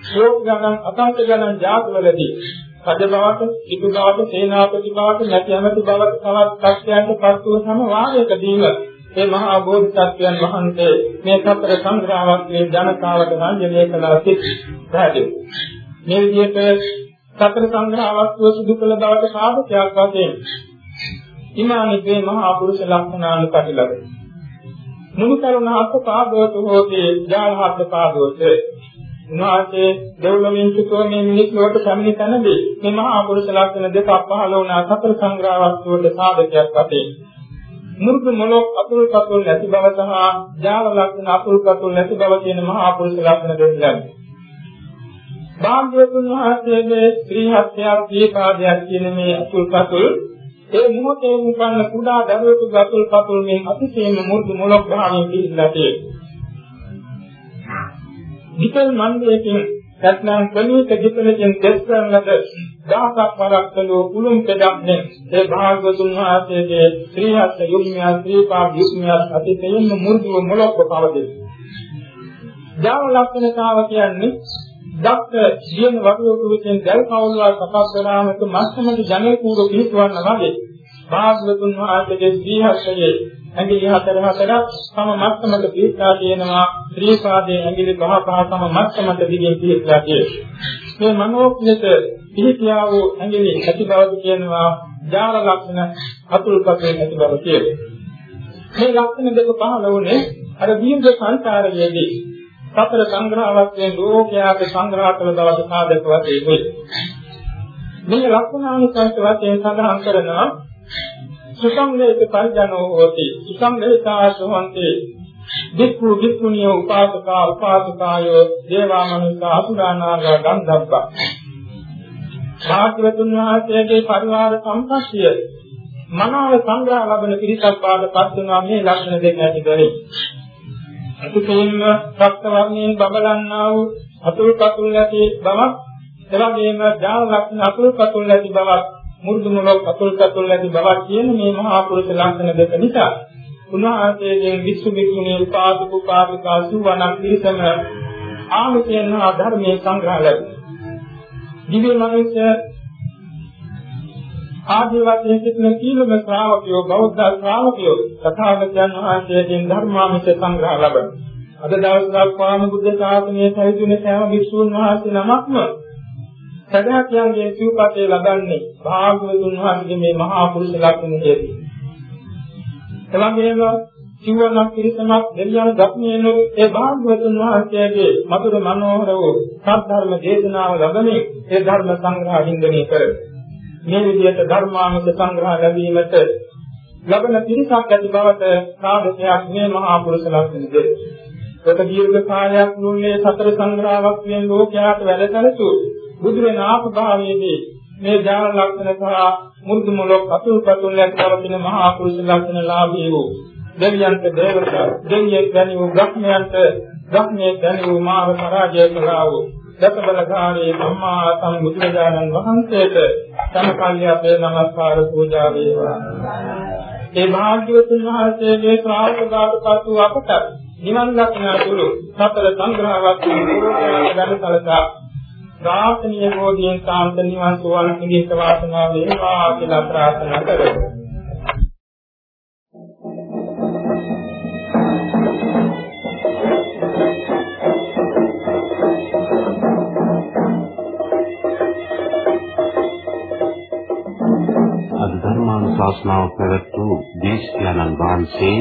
[SPEAKER 2] ශෝක ගණන් අකාන්ත ගණන් ජාතවලදී රජ බවට, ඉදු බවට, සේනාපති බවට, නැති ඇමති බවට තවත් සත්‍යයන්ට පත් වූ සම වාරයකදීම මේ මහා බෝධිසත්වයන් වහන්සේ මේ සතර සංග්‍රහවත්ගේ ජනතාවට රංජනය කළා සිත් පැහැදිලි. මේ විදිහට සතර සංග්‍රහවත්ව සිදු කළ බවට සාධකයක් වශයෙන් ඉමානිකේ මහා පුරුෂ ලක්ෂණානුපටිලද මුළු කරුණ අත් පාදෝත හෝතේ ජාලහත් පාදෝතේ උන්වහන්සේ දෙව්ලොවින් චුතෝ මේ මිනිස් ලෝක පැමිණි තැනදී මේ මහා පුරුෂ ලක්ෂණ දෙකක් පහළ වුණා සතර සංග්‍රහවස්තුවට සාධකයක් වශයෙන්. මුරුදු මොලොක් අතුල් කතුල් නැති බව සහ ජාල ලක්ෂණ අතුල් කතුල් නැති බව කියන මහා පුරුෂ ලක්ෂණ දෙකක්. භාග්‍යවතුන් වහන්සේගේ ශ්‍රී හත්යක් දීපාදයක් කියන මේ අතුල් කතුල් ඒ මොහොතේ උපන්න කුඩා දරුවෙකු අතුල් කතුල් මේ අතිශයින්ම මුරුදු මොලොක් භාවයෙන් පිළිලා තියෙනවා. විකල් මන්දයකින් සත්නම් ප්‍රණීත විපලයෙන් තෙස් කරන ලද දහසක් වරක් කළෝ කුළුම් පෙඩක්නේ ඒ භාගතුන් වහන්සේගේ ශ්‍රී හත් යුග්මය ශ්‍රී පා යුග්මය අතිතේම මුර්ධව මොලොක් පවදේ. ජාව ලක්ෂණතාව කියන්නේ දක්ක ජීවන වටුවක විසින් දැල් කවුලවා සකස් කරාමක මස්සමක ජනේ කූර පිහිටවන්න වගේ භාගතුන් වහන්සේගේ ශ්‍රී හත්යේ ඇඟිලි හතර හතරක් සම මත්තමක පිටලා තියෙනවා. ශ්‍රී පාදයේ ඇඟිලි පහ පහ සම මත්තමක දිගින් පිටලා තියෙනවා. මේ මනෝක්ලෙත පිටියා වූ ඇඟිලි ඇති බව කියනවා. ජාල ලක්ෂණ අතුල් කපේ ඇති බව කියනවා. මේ ලක්ෂණ දෙක පහළ වුණේ අර දීර්ඝ සංසාරයේදී. සතර සංග්‍රහවත්යෙන් ලෝකයාට සංග්‍රහ කළ දවස සාධක වශයෙන් වෙයි. මේ ලක්ෂණානුසංස වශයෙන් සඳහන් කරනවා සුසංගේත පරිජනෝ හෝති. සුසංගේතා සෝහන්තේ වික්ඛු වික්ඛුනිය උපාසකා උපාසිකාය දේවා මනුෂ්‍ය අසුරානාග ගන්ධබ්බා. භාග්‍යවතුන් වහන්සේගේ පරිවාර සම්පස්සිය මනාව සංග්‍රහ ලබන පිරිසක් පාදපත් වෙනවා මේ ලක්ෂණ දෙක ඇති කරේ. අතුපින්ම සත්‍ය වර්ණයෙන් බබලන්නා වූ අතුල් කතුල් ඇති බවක් එවැගේම ජාල ලක්ෂණ අතුල් කතුල් ඇති බවක් මුරුදු මොලොක් අතුල් කතුල් ඇති බවක් කියන මේ මහා පුරුෂ ලක්ෂණ දෙක නිසා උන්වහන්සේගෙන් විසු විකුණේ උපාසක උපාසිකා සුවණක් පිරිසම ආමිතයන් හා ධර්මයේ සංග්‍රහ ලැබුණා. දිව්‍ය මනුෂ්‍ය ආදී වශයෙන් සිටින සීලම ශ්‍රාවකයෝ බෞද්ධ ශ්‍රාවකයෝ තථාගතයන් වහන්සේගෙන් ධර්මාමිත සංග්‍රහ ලබන. අද දවස් දක්වාම බුද්ධ ශාසනයේ පැවිදුණ සෑම භික්ෂුන් වහන්සේ නමක්ම සදාකියන්ගේ සිව්පතේ ලබන්නේ භාග්‍යවතුන් වහන්සේගේ මේ මහා පුරුෂ ලක්ෂණ හේතු. එවැගේම සිවණක් පිරිසමක් දෙවියන් දක්මිනු ඒ භාග්‍යවතුන් වහන්සේගේ මధుර මනෝහර වූ සත්‍ය දේශනාව ලැබෙන්නේ ඒ ධර්ම සංග්‍රහ හින්දනේ කරේ. මේ විදිහට ධර්මානුක සංග්‍රහ ලැබීමට ලබන පිරිසක් ඇති බවට සාධකයක් මේ මහා පුරුෂ ලක්ෂණ දෙක. ඒක දීර්ඝ කාලයක් නුන්නේ සතර සංග්‍රහයක් වෙන ලෝකයාට වැඩසලසු බුදු වෙන ආපභාවයේදී මේ ඥාන ලක්ෂණ සහ මුරුදු මොලොක් අතුල්පතුල් ඇති පවතින මහා පුරුෂ ලක්ෂණ ලාභී වූ දෙවියන්ට දේවතා දෙවියෙක් ගැනීම බ්‍රහ්මයන්ට බ්‍රහ්මයේ ගැනීම මාර පරාජය කළා වූ දසබලකාරී සම්මා සම්බුදුරජාණන් වහන්සේට සමකල්ය අපේ නමස්කාර පූජා වේවා. ඒ භාග්‍යවතුන් වහන්සේගේ ශ්‍රාවක බාටපත් වූ අපට නිවන් දක්නා තුරු සතර සංග්‍රහවත් වූ සලසා ප්‍රාර්ථනීය බෝධියෙන් සාන්ත නිවන් සුවල් පිළිස වාසනාව වේවා කියලා ප්‍රාර්ථනා කරමු.
[SPEAKER 3] ධර්මානුශාසනාව පැවැත් වූ දේශකයන්න් වහන්සේ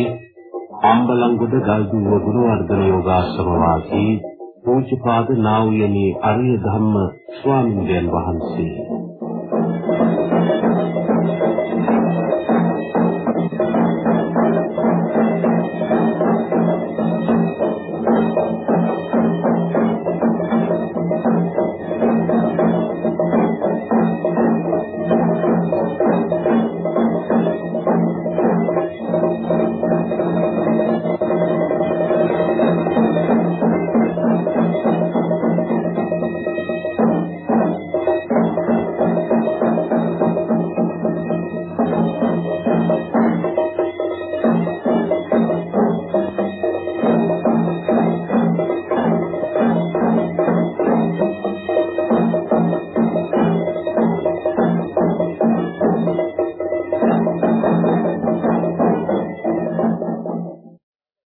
[SPEAKER 3] අම්බලන්ගොඩ ගල්දුව ගුණවර්ධන යෝගාශ්‍රම වාසී පූජ්‍යපාද නා වූ යනි අරිය ධම්ම ස්වාමීන් වහන්සේ.